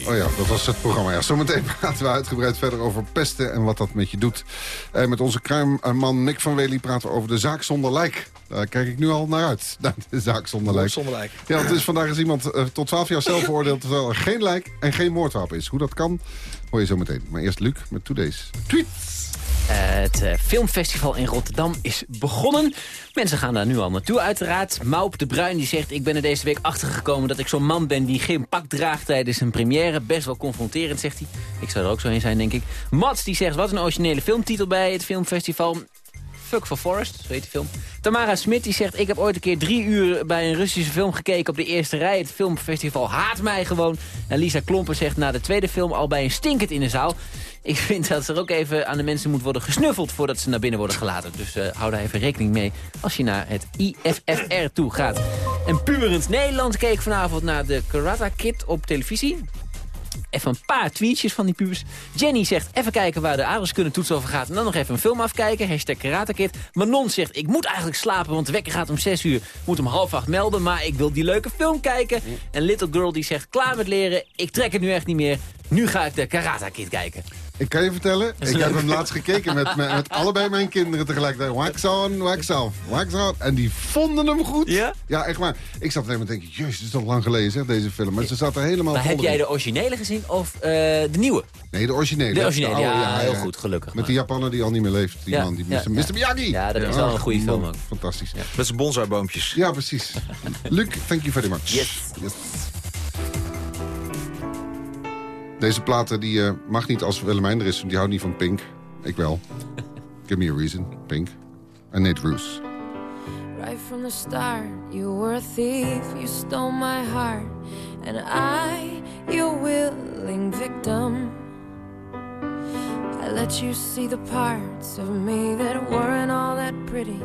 Oh ja, dat was het programma. Ja, zometeen praten we uitgebreid verder over pesten en wat dat met je doet. Eh, met onze kruimman Nick van Wely praten we over de zaak zonder lijk. Daar kijk ik nu al naar uit, naar de zaak zonder lijk. Zonder lijk. Ja, want het is vandaag is iemand uh, tot 12 jaar zelf veroordeeld... terwijl er geen lijk en geen moordwapen is. Hoe dat kan, hoor je zo meteen. Maar eerst Luc met Today's Tweets. Uh, het uh, filmfestival in Rotterdam is begonnen. Mensen gaan daar nu al naartoe uiteraard. Maup de Bruin die zegt... ik ben er deze week achtergekomen dat ik zo'n man ben... die geen pak draagt tijdens een première. Best wel confronterend, zegt hij. Ik zou er ook zo een zijn, denk ik. Mats die zegt... wat een originele filmtitel bij het filmfestival. Fuck for Forest, zo heet film. Tamara Smit die zegt... ik heb ooit een keer drie uur bij een Russische film gekeken op de eerste rij. Het filmfestival haat mij gewoon. En Lisa Klompen zegt na de tweede film al bij een stinkend in de zaal. Ik vind dat er ook even aan de mensen moet worden gesnuffeld... voordat ze naar binnen worden gelaten. Dus uh, hou daar even rekening mee als je naar het IFFR toe gaat. En Purend Nederland keek vanavond naar de Karate Kid op televisie. Even een paar tweetjes van die pubers. Jenny zegt, even kijken waar de aardrijkskunde toets over gaat... en dan nog even een film afkijken. Hashtag Karatekid. Manon zegt, ik moet eigenlijk slapen, want de wekker gaat om 6 uur. Moet om half acht melden, maar ik wil die leuke film kijken. En Little Girl die zegt, klaar met leren. Ik trek het nu echt niet meer. Nu ga ik de Karate Kid kijken. Ik kan je vertellen, ik heb hem laatst gekeken met, met, met allebei mijn kinderen tegelijkertijd. Wax on, wax off, wax on. En die vonden hem goed. Ja? Ja, echt maar. Ik zat alleen maar te denken, jezus, het is toch lang geleden zeg, deze film. Maar ze zat er helemaal Maar heb jij de originele gezien of uh, de nieuwe? Nee, de originele. De originele, oude, ja, ja, heel ja. goed, gelukkig. Met die Japaner die al niet meer leeft. Die Ja, man, die ja, Mr. Miyagi. Ja, dat is wel een goede film ook. Fantastisch. Met zijn bonsaiboompjes. Ja, precies. Luc, thank you very much. Yes. yes. Deze platen die uh, mag niet als Willemijn er is. Die houdt niet van Pink. Ik wel. Give me a reason. Pink. En Nate Roos. Right from the start, you were a thief, you stole my heart, and I, your willing victim. I let you see the parts of me that weren't all that pretty,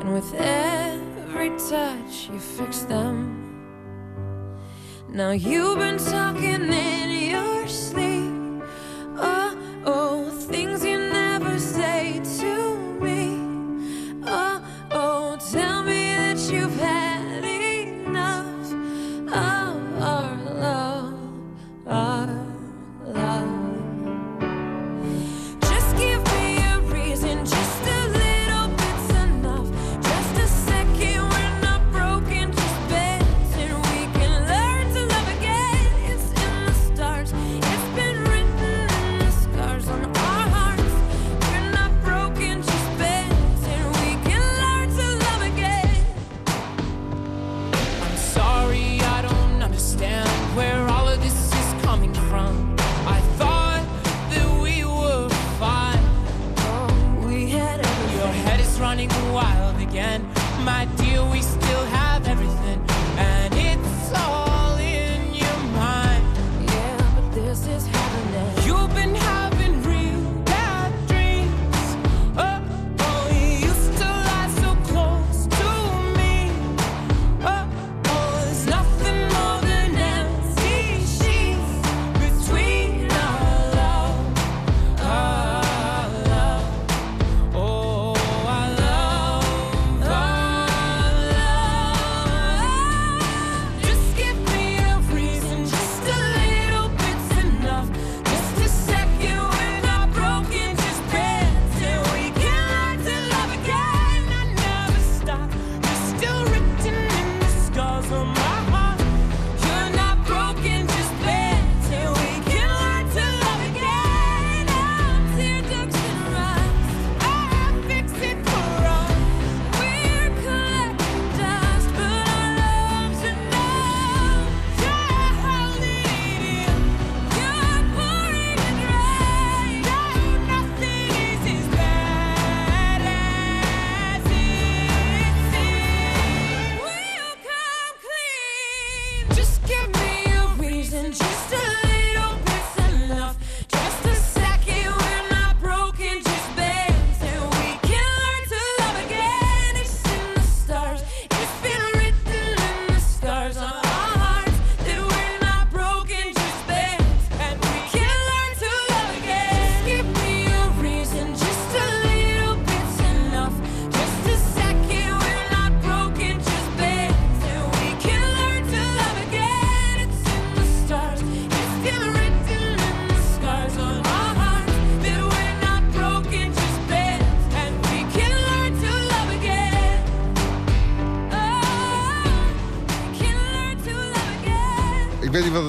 and with every touch, you fixed them. Now you've been talking in your sleep,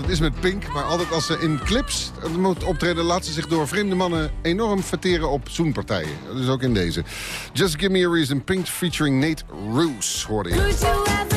Is met Pink, maar altijd als ze in clips moet optreden... laat ze zich door vreemde mannen enorm verteren op zoenpartijen. Dus ook in deze. Just Give Me A Reason, Pink featuring Nate Roos, hoorde je.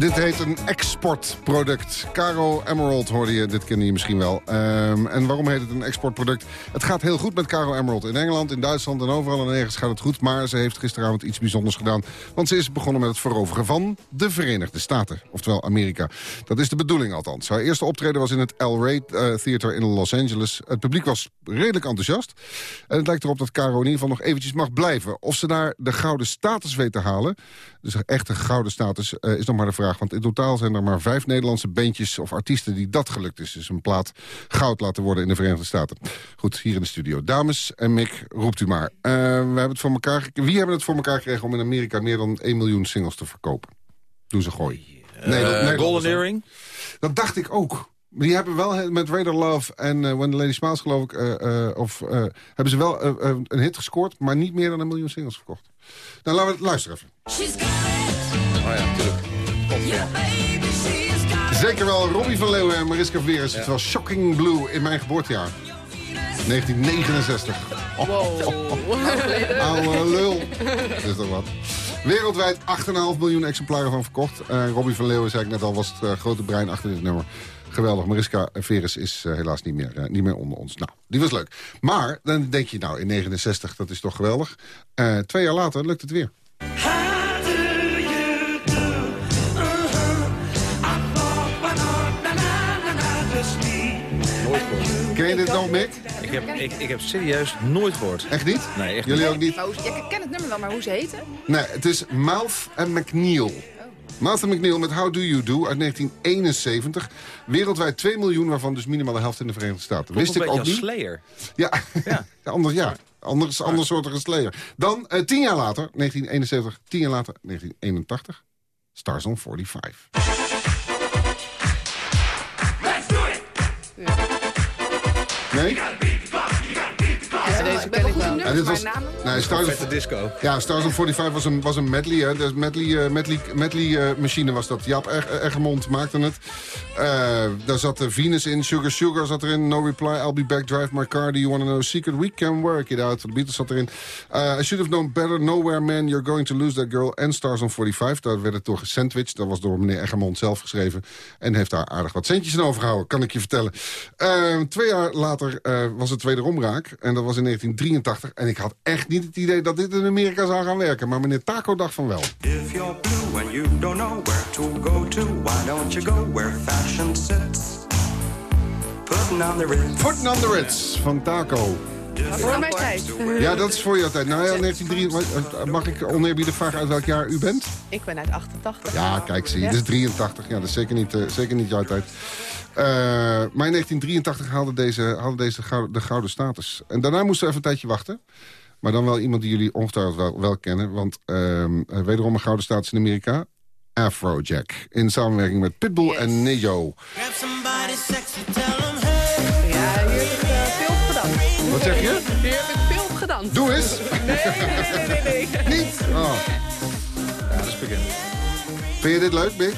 Dit heet een exportproduct. Caro Emerald hoorde je, dit kende je misschien wel. Ehm, en waarom heet het een exportproduct? Het gaat heel goed met Caro Emerald. In Engeland, in Duitsland en overal en nergens gaat het goed. Maar ze heeft gisteravond iets bijzonders gedaan. Want ze is begonnen met het veroveren van de Verenigde Staten. Oftewel Amerika. Dat is de bedoeling althans. Haar eerste optreden was in het El Rey eh, Theater in Los Angeles. Het publiek was redelijk enthousiast. En het lijkt erop dat Caro in ieder geval nog eventjes mag blijven. Of ze daar de gouden status weet te halen... dus een echte gouden status, eh, is nog maar de vraag. Want in totaal zijn er maar vijf Nederlandse bandjes of artiesten... die dat gelukt is. Dus een plaat goud laten worden in de Verenigde Staten. Goed, hier in de studio. Dames en Mick, roept u maar. Eh, we hebben het voor elkaar, wie hebben het voor elkaar gekregen... om in Amerika meer dan 1 miljoen singles te verkopen? Doen ze gooi. Eh, Golden Earring? Dat dacht ik ook. Maar Die hebben wel met Radar Love en eh, When the Lady Smiles, geloof ik... eh, eh, of, eh, hebben ze wel een hit gescoord... maar niet meer dan een miljoen singles verkocht. Nou, laten we het luisteren even. Oh ja, natuurlijk. Zeker wel Robbie van Leeuwen en Mariska Veres. Het was Shocking Blue in mijn geboortejaar. 1969. Oude lul. Dat is toch wat. Wereldwijd 8,5 miljoen exemplaren van verkocht. Eh Robbie van Leeuwen, zei ik net al, was het eh, grote brein achter dit nummer. Geweldig. Mariska Veres is eh, helaas niet meer, niet meer onder ons. Nou, die was leuk. Maar dan denk je, nou, in 69, dat is toch geweldig. Eh, twee jaar later lukt het weer. Mick? Ik heb, ik, ik heb serieus nooit gehoord. Echt niet? Nee, echt Jullie niet. ook niet? Ja, ik ken het nummer wel, maar hoe ze heten? Nee, het is Mouth en McNeil. Mouth en McNeil met How Do You Do uit 1971. Wereldwijd 2 miljoen, waarvan dus minimaal de helft in de Verenigde Staten. Wist een ik ook niet. Slayer. Ja, ja. anders ja. Anders, anders soortige Slayer. Dan eh, tien jaar later, 1971, tien jaar later, 1981. Stars on 45. Nee? Deze ken ik wel. Ja, dit was, nee, Stars disco. Ja, Stars on 45 was een, was een medley. Hè. Dus medley, eh, medley, medley eh, machine was dat. Jaap Eg- Eggermond maakte het. Eh, daar zat Venus in, Sugar Sugar zat erin. No Reply, I'll Be Back, Drive My Car, Do You Wanna Know Secret? We Can Work It Out. De Beatles zat erin. Eh, I Should Have Known Better, Nowhere Man, You're Going To Lose That Girl en Stars on 45. Daar werd het door gesandwiched. Dat was door meneer Eggermond zelf geschreven. En heeft daar aardig wat centjes aan overgehouden, kan ik je vertellen. Twee jaar later eh, was het wederom raak. En dat was in 1983. En ik had echt niet het idee dat dit in Amerika zou gaan werken. Maar meneer Taco dacht van wel. If you're blue and you don't know where to go to, why don't you go where fashion sits? Putting on the ritz. Putting on the Ritz van Taco. Voor mijn tijd. Ja, dat is voor jouw tijd. Nou ja, 1983. Mag ik oneerbiedig vragen uit welk jaar u bent? Ik ben uit 88. Ja, kijk, zie je. Ja. Dit is 83. Ja, dat is zeker niet, eh, zeker niet jouw tijd. Eh, maar in 1983 haalde deze, haalde deze gouden, de gouden status. En daarna moesten we even een tijdje wachten. Maar dan wel iemand die jullie ongetwijfeld wel, wel kennen. Want ehm, eh, wederom een gouden status in Amerika. Afrojack. In samenwerking met Pitbull en Nejo. Ja, hier heb ik eh, veel op gedaan. Wat zeg je? Hier heb ik veel op gedaan. Doe eens. Nee, nee, nee, nee. nee. Niet? Oh. Ja, dat is bekend. Vind je dit leuk, Big?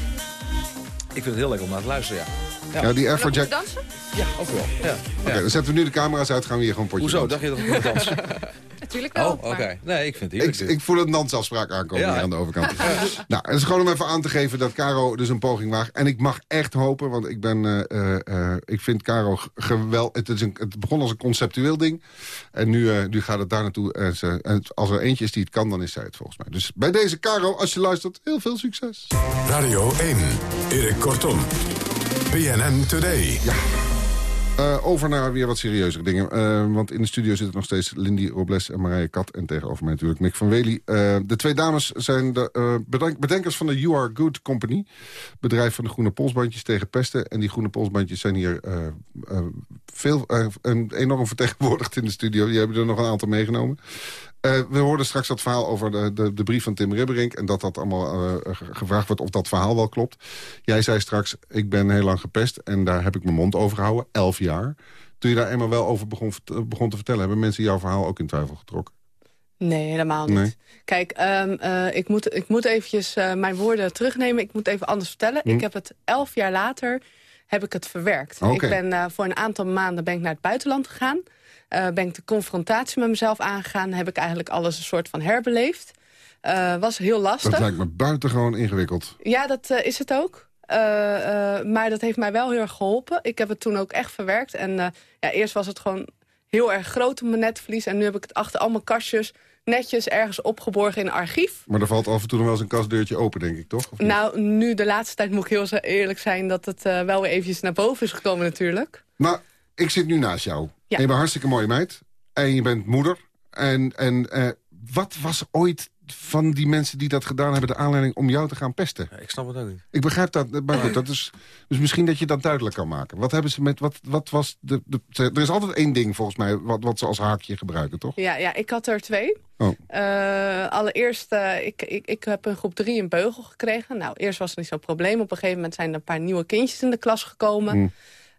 Ik vind het heel lekker om naar te luisteren, ja. Ja, die Afrojack. dansen? Ja, ook wel. Ja. Oké, dan zetten we nu de camera's uit, gaan we hier gewoon potje Hoezo? dansen. Dacht je dat ik moet dansen? Natuurlijk wel. Oh, oké. maar- Nee, ik vind het Ik, ik voel een dansafspraak aankomen Ja. hier aan de overkant. nou, het is gewoon om even aan te geven dat Caro dus een poging waagt. En ik mag echt hopen, want ik ben, eh, eh, eh, ik vind Caro geweldig. Het, is een, het begon als een conceptueel ding. En nu, eh, nu gaat het daar naartoe. En ze, en als er eentje is die het kan, dan is zij het volgens mij. Dus bij deze Caro, als je luistert, heel veel succes. Radio 1, Erik Kortom. BNN Today. Eh, over naar weer wat serieuzere dingen. Eh, want in de studio zitten nog steeds Lindy Robles en Marije Kat. En tegenover mij natuurlijk Mick van Wely. Eh, de twee dames zijn de bedenk- bedenkers van de You Are Good Company. Bedrijf van de groene polsbandjes tegen pesten. En die groene polsbandjes zijn hier veel, enorm vertegenwoordigd in de studio. Die hebben er nog een aantal meegenomen. Eh, we hoorden straks dat verhaal over de, de, de brief van Tim Ribberink... en dat dat allemaal eh, ge- gevraagd wordt of dat verhaal wel klopt. Jij zei straks, ik ben heel lang gepest... en daar heb ik mijn mond over gehouden, elf jaar. Toen je daar eenmaal wel over begon, vert- begon te vertellen... hebben mensen jouw verhaal ook in twijfel getrokken? Nee, helemaal niet. Nee. Kijk, ehm, eh, ik, moet, ik moet eventjes eh, mijn woorden terugnemen. Ik moet even anders vertellen. Hm. Ik heb het elf jaar later heb ik het verwerkt. Ik ben eh, voor een aantal maanden ben ik naar het buitenland gegaan. Eh, ben ik de confrontatie met mezelf aangegaan. Heb ik eigenlijk alles een soort van herbeleefd. Eh, was heel lastig. Dat lijkt me buitengewoon ingewikkeld. Ja, dat eh, is het ook. Maar dat heeft mij wel heel erg geholpen. Ik heb het toen ook echt verwerkt. En ja, eerst was het gewoon heel erg groot op mijn netvlies. En nu heb ik het achter allemaal kastjes netjes ergens opgeborgen in een archief. Maar er valt af en toe nog wel eens een kastdeurtje open, denk ik, toch? Nou, nu de laatste tijd moet ik heel eerlijk zijn... dat het wel weer eventjes naar boven is gekomen natuurlijk. Nou, ik zit nu naast jou. Ja. En je bent een hartstikke mooie meid. En je bent moeder. En, en eh, wat was ooit van die mensen die dat gedaan hebben... de aanleiding om jou te gaan pesten? Ja, ik snap het ook niet. Ik begrijp dat, maar goed, dat is... Dus misschien dat je dat duidelijk kan maken. Wat hebben ze met... Wat, wat was de, de, er is altijd één ding, volgens mij, wat, wat ze als haakje gebruiken, toch? Ja, ja ik had er twee. Oh. Eh, allereerst, eh, ik, ik, ik heb een groep drie een beugel gekregen. Nou, eerst was het niet zo'n probleem. Op een gegeven moment zijn er een paar nieuwe kindjes in de klas gekomen. Mm.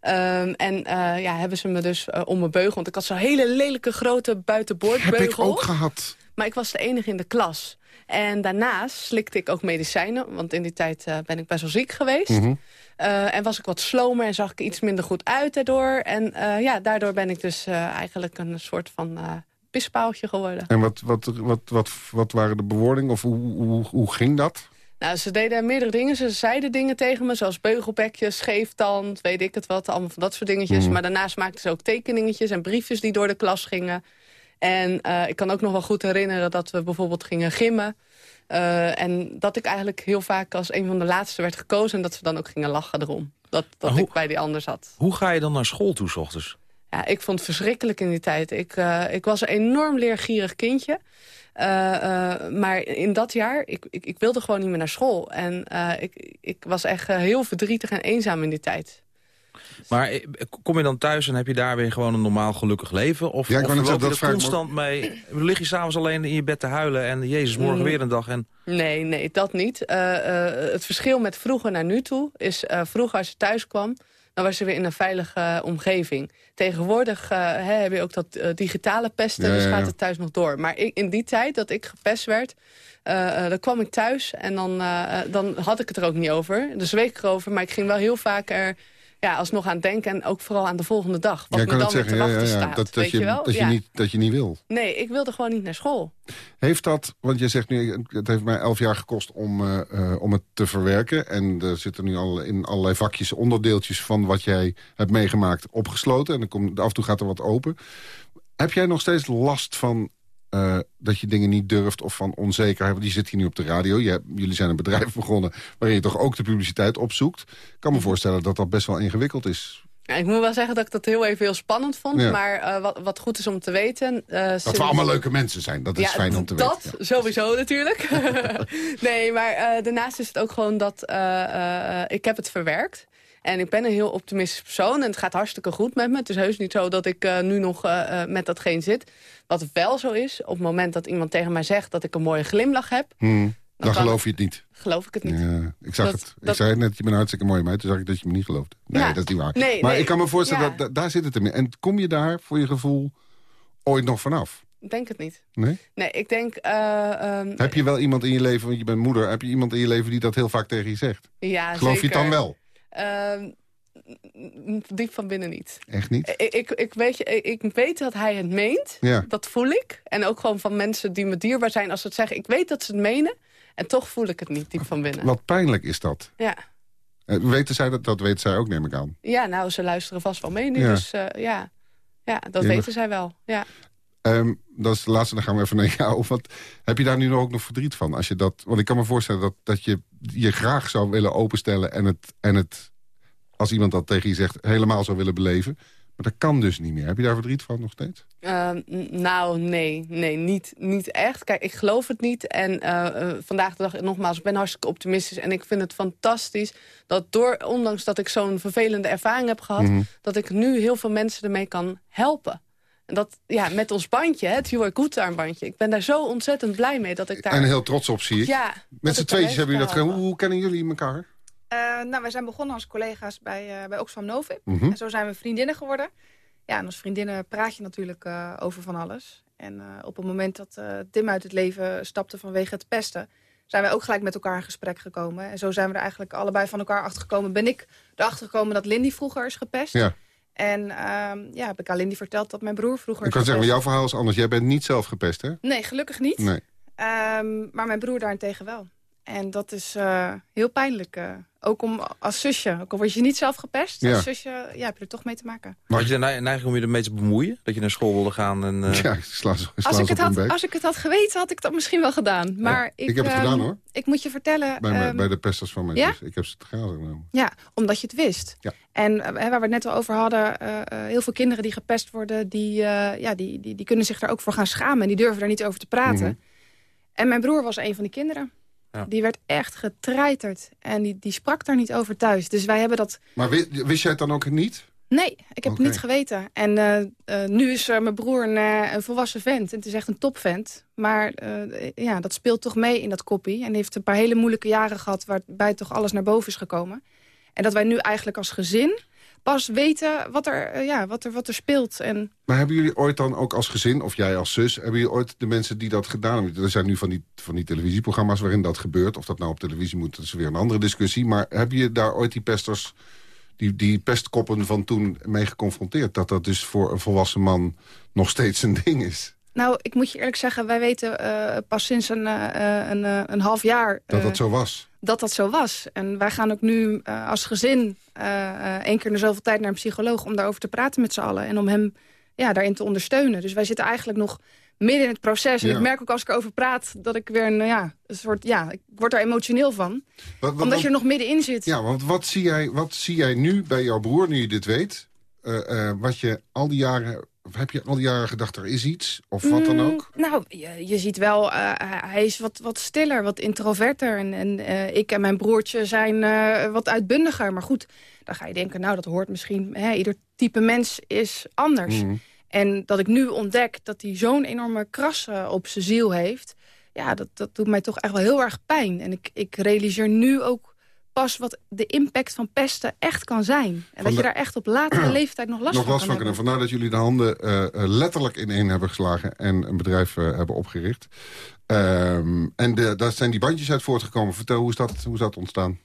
Ehm, en eh, ja, hebben ze me dus eh, om mijn beugel... want ik had zo'n hele lelijke grote buitenboordbeugel. Heb ik ook gehad. Maar ik was de enige in de klas. En daarnaast slikte ik ook medicijnen. Want in die tijd eh, ben ik best wel ziek geweest. Mhm. En was ik wat slomer en zag ik iets minder goed uit daardoor. En ja, daardoor ben ik dus eigenlijk een soort van pispaaltje geworden. En wat, wat, wat, wat, wat waren de bewoordingen? Of hoe, hoe, hoe ging dat? Nou, ze deden meerdere dingen. Ze zeiden dingen tegen me, zoals beugelbekjes, scheeftand, weet ik het wat. Allemaal van dat soort dingetjes. Mhm. Maar daarnaast maakten ze ook tekeningetjes en briefjes die door de klas gingen. En eh, ik kan ook nog wel goed herinneren dat we bijvoorbeeld gingen gimmen. Eh, en dat ik eigenlijk heel vaak als een van de laatste werd gekozen... en dat ze dan ook gingen lachen erom. Dat, dat hoe- ik bij die ander zat. Hoe ga je dan naar school toe, s ochtends? Ja, ik vond het verschrikkelijk in die tijd. Ik, eh, ik was een enorm leergierig kindje. Eh, eh, maar in dat jaar, ik, ik, ik wilde gewoon niet meer naar school. En eh, ik, ik was echt heel verdrietig en eenzaam in die tijd. Maar kom je dan thuis en heb je daar weer gewoon een normaal gelukkig leven? Of, Ja, ik of loop er dat constant mee? Lig je s'avonds alleen in je bed te huilen en jezus, morgen Mm. weer een dag? En... Nee, nee, dat niet. Eh, eh, het verschil met vroeger naar nu toe is... eh, vroeger als je thuis kwam, dan was ze weer in een veilige omgeving. Tegenwoordig uh, hè, heb je ook dat uh, digitale pesten, Ja, dus gaat het thuis nog door. Maar ik, in die tijd dat ik gepest werd, eh, eh, dan kwam ik thuis en dan, eh, eh, dan had ik het er ook niet over. Dus week ik erover, maar ik ging wel heel vaak er ja, alsnog aan denken. En ook vooral aan de volgende dag. Wat Ja, me dan het weer te wachten staat. Dat, je, dat, je niet, dat je niet wil. Nee, ik wilde gewoon niet naar school. Heeft dat, want je zegt nu, het heeft mij elf jaar gekost om, eh, eh, om het te verwerken. En er zitten nu al in allerlei vakjes onderdeel van wat jij hebt meegemaakt opgesloten. En dan komt, af en toe gaat er wat open. Heb jij nog steeds last van eh, dat je dingen niet durft of van onzekerheid? Want die zit hier nu op de radio. Je jullie zijn een bedrijf begonnen waarin je toch ook de publiciteit opzoekt. Ik kan Mhm. me voorstellen dat dat best wel ingewikkeld is. Ja, ik moet wel zeggen dat ik dat heel even heel spannend vond. Ja. Maar eh, wat, wat goed is om te weten... eh, Dat we allemaal leuke mensen zijn, dat is Ja, fijn om te dat weten. sowieso natuurlijk. nee, maar daarnaast is het ook gewoon dat ik heb het verwerkt. En ik ben een heel optimistisch persoon en het gaat hartstikke goed met me. Het is heus niet zo dat ik eh, nu nog eh, met datgene zit. Wat wel zo is, op het moment dat iemand tegen mij zegt... dat ik een mooie glimlach heb, Hmm, dan geloof je het niet. geloof ik het niet. Ja, ik zag Dat- het. Ik dat- zei het net, je bent een hartstikke mooie meid. Toen zag ik dat je me niet geloofde. Nee, Ja. dat is niet waar. Nee, maar nee. ik kan me voorstellen, Ja. dat, daar zit het in. En kom je daar, voor je gevoel, ooit nog vanaf? Ik denk het niet. Nee? Nee, ik denk... eh, ehm, Heb je wel iemand in je leven, want je bent moeder... heb je iemand in je leven die dat heel vaak tegen je zegt? ja, Geloof je het dan zeker. wel? Ehm, diep van binnen niet. Echt niet? Ik, ik, ik, weet, je, ik, weet dat hij het meent. Ja. Dat voel ik. En ook gewoon van mensen die me dierbaar zijn als ze het zeggen. Ik weet dat ze het menen. En toch voel ik het niet diep van binnen. Wat pijnlijk is dat. Ja. Eh, Weten zij dat? Dat weten zij ook, neem ik aan. ja, nou, ze luisteren vast wel mee nu. Ja. Dus eh, ja. ja, dat weten zij wel. Ja. Ehm, dat is de laatste, dan gaan we even naar jou. Want heb je daar nu ook nog verdriet van? Als je dat, want ik kan me voorstellen dat, dat je je graag zou willen openstellen... En het, en het, als iemand dat tegen je zegt, helemaal zou willen beleven. Maar dat kan dus niet meer. Heb je daar verdriet van nog steeds? Ehm, nou, nee, nee niet, niet echt. Kijk, ik geloof het niet. En eh, eh, vandaag de dag, nogmaals, ik ben hartstikke optimistisch. En ik vind het fantastisch dat door, ondanks dat ik zo'n vervelende ervaring heb gehad... Mhm. dat ik nu heel veel mensen ermee kan helpen. En dat, ja, met ons bandje, het Good armbandje. Ik ben daar zo ontzettend blij mee dat ik daar... En heel trots op, zie ik. Ja, Met z'n tweetjes hebben jullie dat gedaan. Hoe, hoe kennen jullie elkaar? Eh, nou, wij zijn begonnen als collega's bij, eh, bij Oxfam Novib. Mhm. En zo zijn we vriendinnen geworden. Ja, en als vriendinnen praat je natuurlijk eh, over van alles. En eh, op het moment dat eh, Tim uit het leven stapte vanwege het pesten... zijn wij ook gelijk met elkaar in gesprek gekomen. En zo zijn we er eigenlijk allebei van elkaar achtergekomen. Ben ik erachter gekomen dat Lindy vroeger is gepest. Ja. En ehm, ja, heb ik aan Lindy verteld dat mijn broer vroeger Ik kan zeggen, maar jouw verhaal is anders. Jij bent niet zelf gepest, hè? Nee, gelukkig niet. Nee. Ehm, maar mijn broer daarentegen wel. En dat is eh, heel pijnlijk. eh. Ook om als zusje. Ook al word je niet zelf gepest. Ja. Als zusje ja, heb je er toch mee te maken. Maar had je de ne- neiging om je ermee te bemoeien? Dat je naar school wilde gaan en... eh, Ja, sla, sla Als ik, ze het had, als ik het had geweten, had ik dat misschien wel gedaan. Maar ik, ik heb het ehm, gedaan, hoor. Ik moet je vertellen... Bij, mijn- ehm, bij de pesters van mijn ja? zus. Ik heb ze te grazen genomen. Ja, omdat je het wist. Ja. En eh, waar we het net al over hadden, eh, eh, heel veel kinderen die gepest worden... Die, eh, ja, die, die, die kunnen zich daar ook voor gaan schamen. En die durven daar niet over te praten. Mhm. En mijn broer was een van die kinderen. Ja. Die werd echt getreiterd. En die, die sprak daar niet over thuis. Dus wij hebben dat... Maar wi- wist jij het dan ook niet? Nee, ik heb het niet geweten. En eh, eh, nu is mijn broer een, een volwassen vent. En het is echt een topvent. Maar eh, ja, dat speelt toch mee in dat koppie. En heeft een paar hele moeilijke jaren gehad... waarbij toch alles naar boven is gekomen. En dat wij nu eigenlijk als gezin pas weten wat er, eh, ja, wat er, wat er speelt. En Maar hebben jullie ooit dan ook als gezin, of jij als zus... hebben jullie ooit de mensen die dat gedaan hebben... er zijn nu van die, van die televisieprogramma's waarin dat gebeurt... of dat nou op televisie moet, dat is weer een andere discussie... maar heb je daar ooit die pesters, die, die pestkoppen van toen mee geconfronteerd... dat dat dus voor een volwassen man nog steeds een ding is? nou, ik moet je eerlijk zeggen... wij weten eh, pas sinds een, eh, een, een half jaar... Dat dat zo was? Dat dat zo was. En wij gaan ook nu eh, als gezin eh, één keer in zoveel tijd naar een psycholoog... om daarover te praten met z'n allen en om hem ja, daarin te ondersteunen. Dus wij zitten eigenlijk nog midden in het proces. En ik merk ook als ik erover praat dat ik weer een, ja, een soort... Ja, ik word er emotioneel van. Wat- wat- omdat je er nog middenin zit. Ja, want wat zie, jij, wat zie jij nu bij jouw broer, nu je dit weet... wat je al die jaren... of Heb je al die jaren gedacht, er is iets? Of wat dan Mm, ook? Nou, je, je ziet wel, eh, hij hij is wat, wat stiller, wat introverter. En, en eh, ik en mijn broertje zijn eh, wat uitbundiger. Maar goed, dan ga je denken, nou, dat hoort misschien... Hè, ieder type mens is anders. Mhm. En dat ik nu ontdek dat hij zo'n enorme kras eh, op zijn ziel heeft... ja, dat, dat doet mij toch echt wel heel erg pijn. En ik, ik realiseer nu ook pas wat de impact van pesten echt kan zijn. En dat de- je daar echt op latere leeftijd nog last Nog van last kan van hebben. kunnen. Vandaar dat jullie de handen eh, eh, letterlijk ineen hebben geslagen... en een bedrijf eh, hebben opgericht. Ehm, en de, daar zijn die bandjes uit voortgekomen. Vertel, hoe is dat, hoe is dat ontstaan?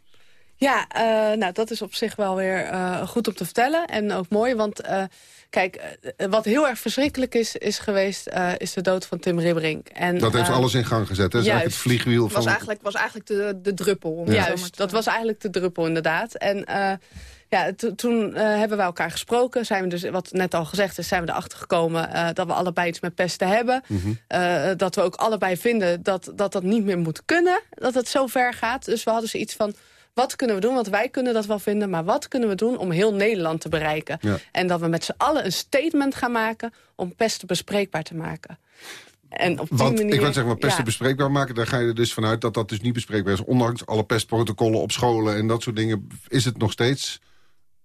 Ja, eh, nou dat is op zich wel weer eh, goed om te vertellen. En ook mooi, want eh, kijk, eh, wat heel erg verschrikkelijk is, is geweest... eh, is de dood van Tim Ribberink. En, Dat heeft eh, alles in gang gezet. hè? Eigenlijk het vliegwiel was van... eigenlijk, was eigenlijk de, de druppel. Om het zo maar Juist, dat was eigenlijk de druppel inderdaad. En eh, ja, to- toen eh, hebben we elkaar gesproken. Zijn we dus, wat net al gezegd is, zijn we erachter gekomen... eh, dat we allebei iets met pesten hebben. Mhm. Eh, dat we ook allebei vinden dat, dat dat niet meer moet kunnen. Dat het zo ver gaat. Dus we hadden zoiets van... Wat kunnen we doen? Want wij kunnen dat wel vinden. Maar wat kunnen we doen om heel Nederland te bereiken? Ja. En dat we met z'n allen een statement gaan maken... om pesten bespreekbaar te maken. En op die Want manier, ik wil zeggen, maar pesten ja. bespreekbaar maken... daar ga je er dus vanuit dat dat dus niet bespreekbaar is. Ondanks alle pestprotocollen op scholen en dat soort dingen... is het nog steeds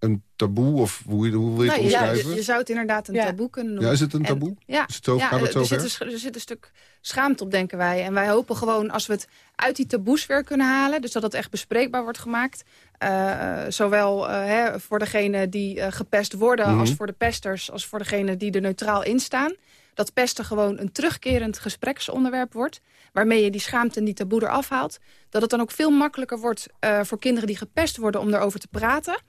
een taboe? Of hoe, hoe wil je het Nou, ja, omschrijven? je, je zou het inderdaad een taboe kunnen noemen. Ja, is het een En- taboe? ja, Is het zo- ja gaat het zo er, ver? zit een, er zit een stuk schaamte op, denken wij. En wij hopen gewoon, als we het uit die taboes weer kunnen halen... dus dat het echt bespreekbaar wordt gemaakt... eh, zowel eh, hè, voor degene die eh, gepest worden... Mhm. als voor de pesters, als voor degene die er neutraal in staan... dat pesten gewoon een terugkerend gespreksonderwerp wordt... waarmee je die schaamte en die taboe eraf haalt. Dat het dan ook veel makkelijker wordt eh, voor kinderen die gepest worden... om erover te praten...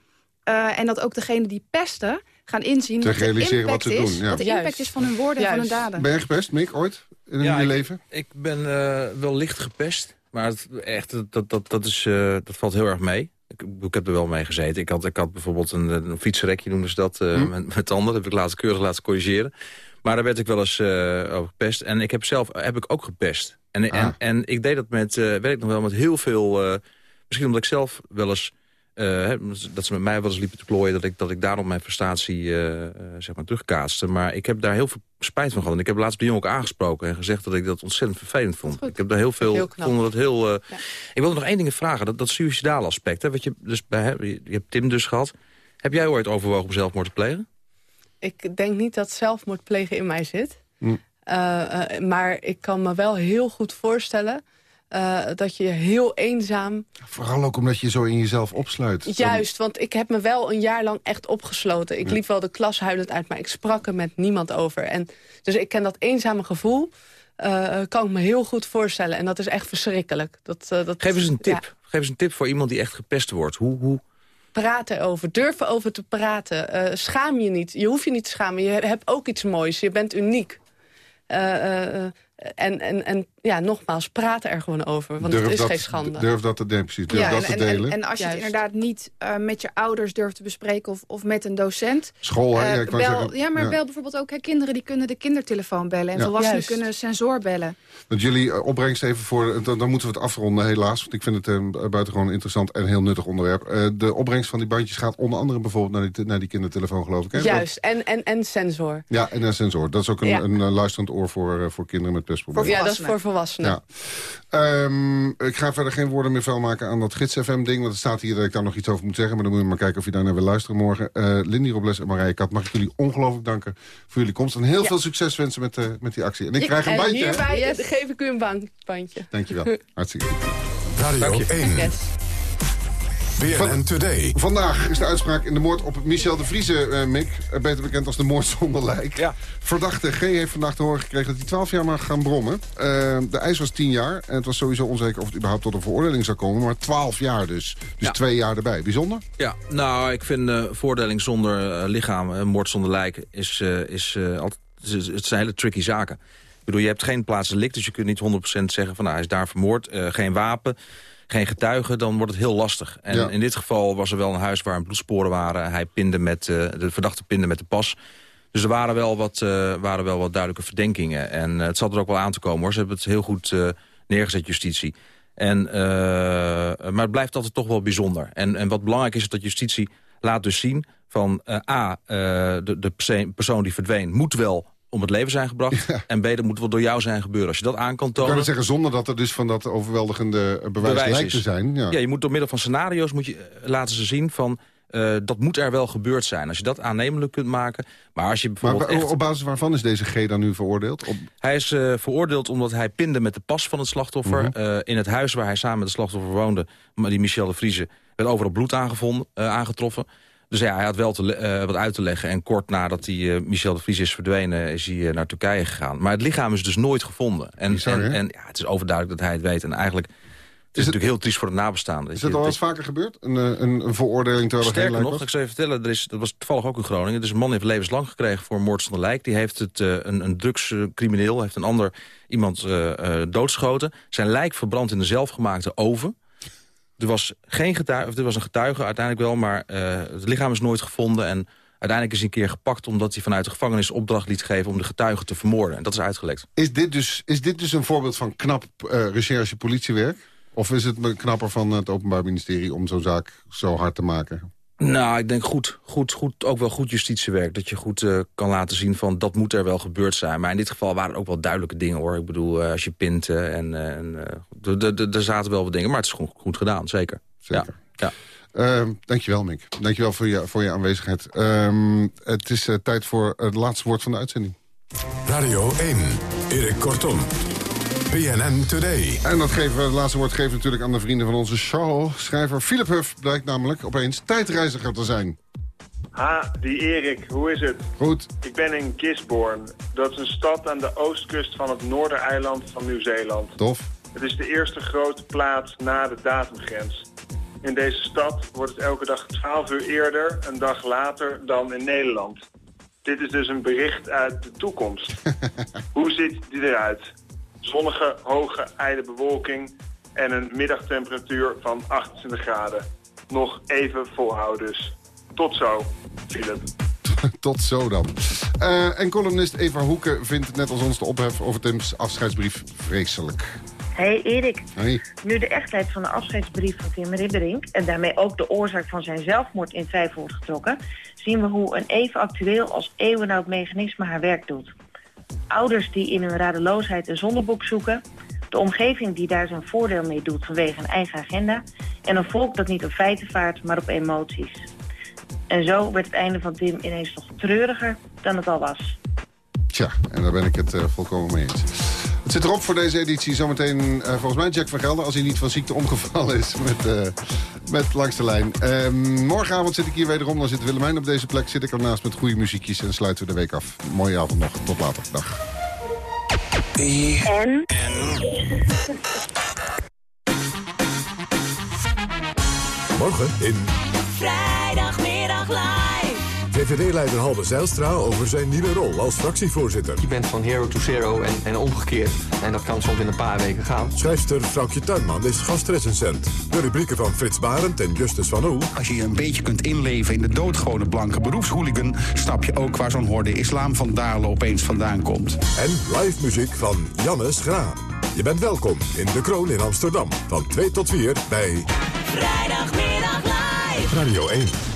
Eh, en dat ook degene die pesten gaan inzien Te wat de realiseren impact wat ze is, doen, ja. wat de impact Juist. is van hun woorden en van hun daden. Ben je gepest, Mick, ooit? In Ja, je ik- leven? Ik ben eh, wel licht gepest. Maar het, echt, dat, dat, dat, is, eh, dat valt heel erg mee. Ik, ik heb er wel mee gezeten. Ik had, ik had bijvoorbeeld een, een fietsrekje, noemden ze dat, eh, Hm. met, met tanden. Dat heb ik laatst keurig laten corrigeren. Maar daar werd ik wel eens eh, over gepest. En ik heb zelf heb ik ook gepest. En, Ah. en, en ik deed dat met, eh weet ik nog wel, met heel veel... eh, misschien omdat ik zelf wel eens... eh, dat ze met mij wel eens liepen te klooien... dat ik, dat ik daarom mijn frustratie eh, eh, zeg maar terugkaatste. Maar ik heb daar heel veel spijt van gehad. En ik heb laatst de jongen ook aangesproken en gezegd... dat ik dat ontzettend vervelend vond. Ik heb daar heel veel... Heel vond dat heel, eh, Ik wilde nog één ding vragen. Dat, dat suïcidale aspect. Hè, wat je, dus bij, hè, je je hebt Tim dus gehad. Heb jij ooit overwogen om zelfmoord te plegen? Ik denk niet dat zelfmoord plegen in mij zit. Hm. Eh, eh, maar ik kan me wel heel goed voorstellen... eh, dat je heel eenzaam... Vooral ook omdat je zo in jezelf opsluit. Juist, want ik heb me wel een jaar lang echt opgesloten. Ik Ja. liep wel de klas huilend uit, maar ik sprak er met niemand over. En, dus ik ken dat eenzame gevoel, eh, kan ik me heel goed voorstellen. En dat is echt verschrikkelijk. Dat, eh, dat, Geef eens een tip. ja, Geef eens een tip voor iemand die echt gepest wordt. Hoe, hoe... praten erover, durven over te praten. Eh, schaam je niet. Je hoeft je niet te schamen. Je hebt ook iets moois. Je bent uniek. Eh, eh, eh, en, en, en ja, nogmaals, praten er gewoon over. Want durf het is dat, geen schande. Durf dat te, nee, precies, durf Ja, dat en, te en, delen. en, en als je het inderdaad niet eh, met je ouders durft te bespreken of, of met een docent. School, hè? eh, Ja, ik wou bel, zeggen, ja, maar ja. bel bijvoorbeeld ook hè, kinderen die kunnen de kindertelefoon bellen. En Ja. volwassenen Juist. kunnen sensor bellen. Dat jullie eh, opbrengst even voor... Dan, dan moeten we het afronden, helaas. Want ik vind het een buitengewoon interessant en heel nuttig onderwerp. Eh, de opbrengst van die bandjes gaat onder andere bijvoorbeeld naar die, naar die kindertelefoon, geloof ik. Hè? Juist, en, en, en sensor. Ja, en een sensor. Dat is ook een, Ja. een, luisterend oor voor, voor kinderen met pestproblemen. ja, dat is voor volwassenen. Ja. Ehm, ik ga verder geen woorden meer vuil maken aan dat gids-FM-ding. Want er staat hier dat ik daar nog iets over moet zeggen. Maar dan moet je maar kijken of je daar naar wil luisteren morgen. Eh Lindy Robles en Marije Kat, mag ik jullie ongelooflijk danken voor jullie komst. En heel Ja. veel succes wensen met, eh, met die actie. En ik krijg een bandje. hè? En hierbij geef ik u een bandje. Dankjewel. Hartstikke goed. Radio 1. Yes. BNN Today. Vandaag is de uitspraak in de moord op Michel de Vrieze, eh, Mick. Eh, beter bekend als de moord zonder lijk. Ja. Verdachte G heeft vandaag te horen gekregen dat hij 12 jaar mag gaan brommen. Eh, de eis was 10 jaar. En het was sowieso onzeker of het überhaupt tot een veroordeling zou komen. Maar 12 jaar dus. Dus Ja. twee jaar erbij. Bijzonder? Ja, nou, ik vind eh voordeling zonder lichaam, moord zonder lijk, is, eh, is, eh, altijd, is- is- het zijn hele tricky zaken. Ik bedoel, je hebt geen plaatselijk, dus je kunt niet 100% zeggen van nou, hij is daar vermoord. Eh, geen wapen, geen getuigen, dan wordt het heel lastig. En Ja. in dit geval was er wel een huis waar bloedsporen waren. Hij pinde met, eh, de verdachte pinde met de pas. Dus er waren wel wat, eh, waren wel wat duidelijke verdenkingen. En eh, het zat er ook wel aan te komen hoor. Ze hebben het heel goed neergezet, justitie. En, maar het blijft altijd toch wel bijzonder. En, en wat belangrijk is, is dat justitie laat dus zien van... A, de, de persoon die verdween moet wel om het leven zijn gebracht. En B, dat moet wel door jou zijn gebeuren. Als je dat aan kan Ik tonen... kan het zeggen zonder dat er dus van dat overweldigende bewijs, bewijs lijkt is. te zijn. Ja. Ja, je moet door middel van scenario's moet je, eh, laten ze zien van... eh, dat moet er wel gebeurd zijn. Als je dat aannemelijk kunt maken. Maar als je maar bijvoorbeeld echt... op basis waarvan is deze G dan nu veroordeeld? Op... Hij is eh, veroordeeld omdat hij pinde met de pas van het slachtoffer. Mhm. In het huis waar hij samen met het slachtoffer woonde, maar die Michel de Vrieze... werd overal bloed aangevonden, aangetroffen. Dus ja, hij had wel te, eh, wat uit te leggen. En kort nadat hij, eh, Michel de Vries is verdwenen, is hij eh, naar Turkije gegaan. Maar het lichaam is dus nooit gevonden. En, Bizar, en, ja, het is overduidelijk dat hij het weet. En eigenlijk, het is, natuurlijk heel triest voor het nabestaande. Is dat al eens vaker gebeurd? Een, een, een veroordeling terwijl er geen Sterker lijk nog, ik zou je vertellen, er is, dat was toevallig ook in Groningen. Dus een man heeft levenslang gekregen voor een moord zonder lijk. Die heeft het, eh, een, een drugscrimineel, heeft een ander iemand eh, doodgeschoten. Zijn lijk verbrand in de zelfgemaakte oven. Er was, geen getuige, of er was een getuige uiteindelijk wel, maar eh, het lichaam is nooit gevonden. En uiteindelijk is hij een keer gepakt omdat hij vanuit de gevangenis opdracht liet geven om de getuige te vermoorden. En dat is uitgelekt. Is dit dus, is dit dus een voorbeeld van knap eh, recherche-politiewerk? Of is het knapper van het Openbaar Ministerie om zo'n zaak zo hard te maken? Nou, ik denk goed, goed, goed, ook wel goed justitiewerk. Dat je goed eh, kan laten zien van dat moet er wel gebeurd zijn. Maar in dit geval waren er ook wel duidelijke dingen hoor. Ik bedoel, eh, als je pint eh, en, eh, eh, er- zaten wel wat dingen. Maar het is goed, goed gedaan, zeker. Zeker. Ja. Ehm, dankjewel, Mick. Dankjewel voor je, voor je aanwezigheid. Ehm, het is tijd voor het laatste woord van de uitzending. Radio 1, Erik Kortom. BNN Today. En dat geven we, het laatste woord geven natuurlijk aan de vrienden van onze show. Schrijver Philip Huff blijkt namelijk opeens tijdreiziger te zijn. Ha, die Erik, hoe is het? Goed. Ik ben in Gisborne. Dat is een stad aan de oostkust van het noordereiland van Nieuw-Zeeland. Tof. Het is de eerste grote plaats na de datumgrens. In deze stad wordt het elke dag 12 uur eerder, een dag later dan in Nederland. Dit is dus een bericht uit de toekomst. Hoe ziet die eruit? Zonnige, hoge, ijle bewolking en een middagtemperatuur van 28 graden. Nog even volhouden dus. Tot zo, Philip. Tot zo dan. Eh, en columnist Eva Hoeken vindt net als ons de ophef over Tim's afscheidsbrief vreselijk. Hey Erik, Hey. nu de echtheid van de afscheidsbrief van Tim Ribberink... en daarmee ook de oorzaak van zijn zelfmoord in twijfel wordt getrokken... zien we hoe een even actueel als eeuwenoud mechanisme haar werk doet. Ouders die in hun radeloosheid een zondeboek zoeken... de omgeving die daar zijn voordeel mee doet vanwege een eigen agenda... en een volk dat niet op feiten vaart, maar op emoties. En zo werd het einde van Tim ineens nog treuriger dan het al was. Tja, en daar ben ik het eh, volkomen mee eens. Zit erop voor deze editie. Zometeen eh, volgens mij Jack van Gelder... als hij niet van ziekte omgevallen is met, eh, met Langs de Lijn. Ehm, morgenavond zit ik hier wederom. Dan zit Willemijn op deze plek. Zit ik ernaast met goede muziekjes en sluiten we de week af. Mooie avond nog. Tot later. Dag. En? Morgen in Vrijdagmiddag live. VVD-leider Halbe Zijlstra over zijn nieuwe rol als fractievoorzitter. Je bent van hero to zero en, en omgekeerd. En dat kan soms in een paar weken gaan. Schrijfster Vrouwtje Tuinman is gastrecensent. De rubrieken van Frits Barend en Justus van Oel. Als je je een beetje kunt inleven in de doodgewone blanke beroepshooligan... snap je ook waar zo'n horde islam van Dalen opeens vandaan komt. En live muziek van Jannes Graan. Je bent welkom in De Kroon in Amsterdam. Van 2 tot 4 bij Vrijdagmiddag live. Radio 1.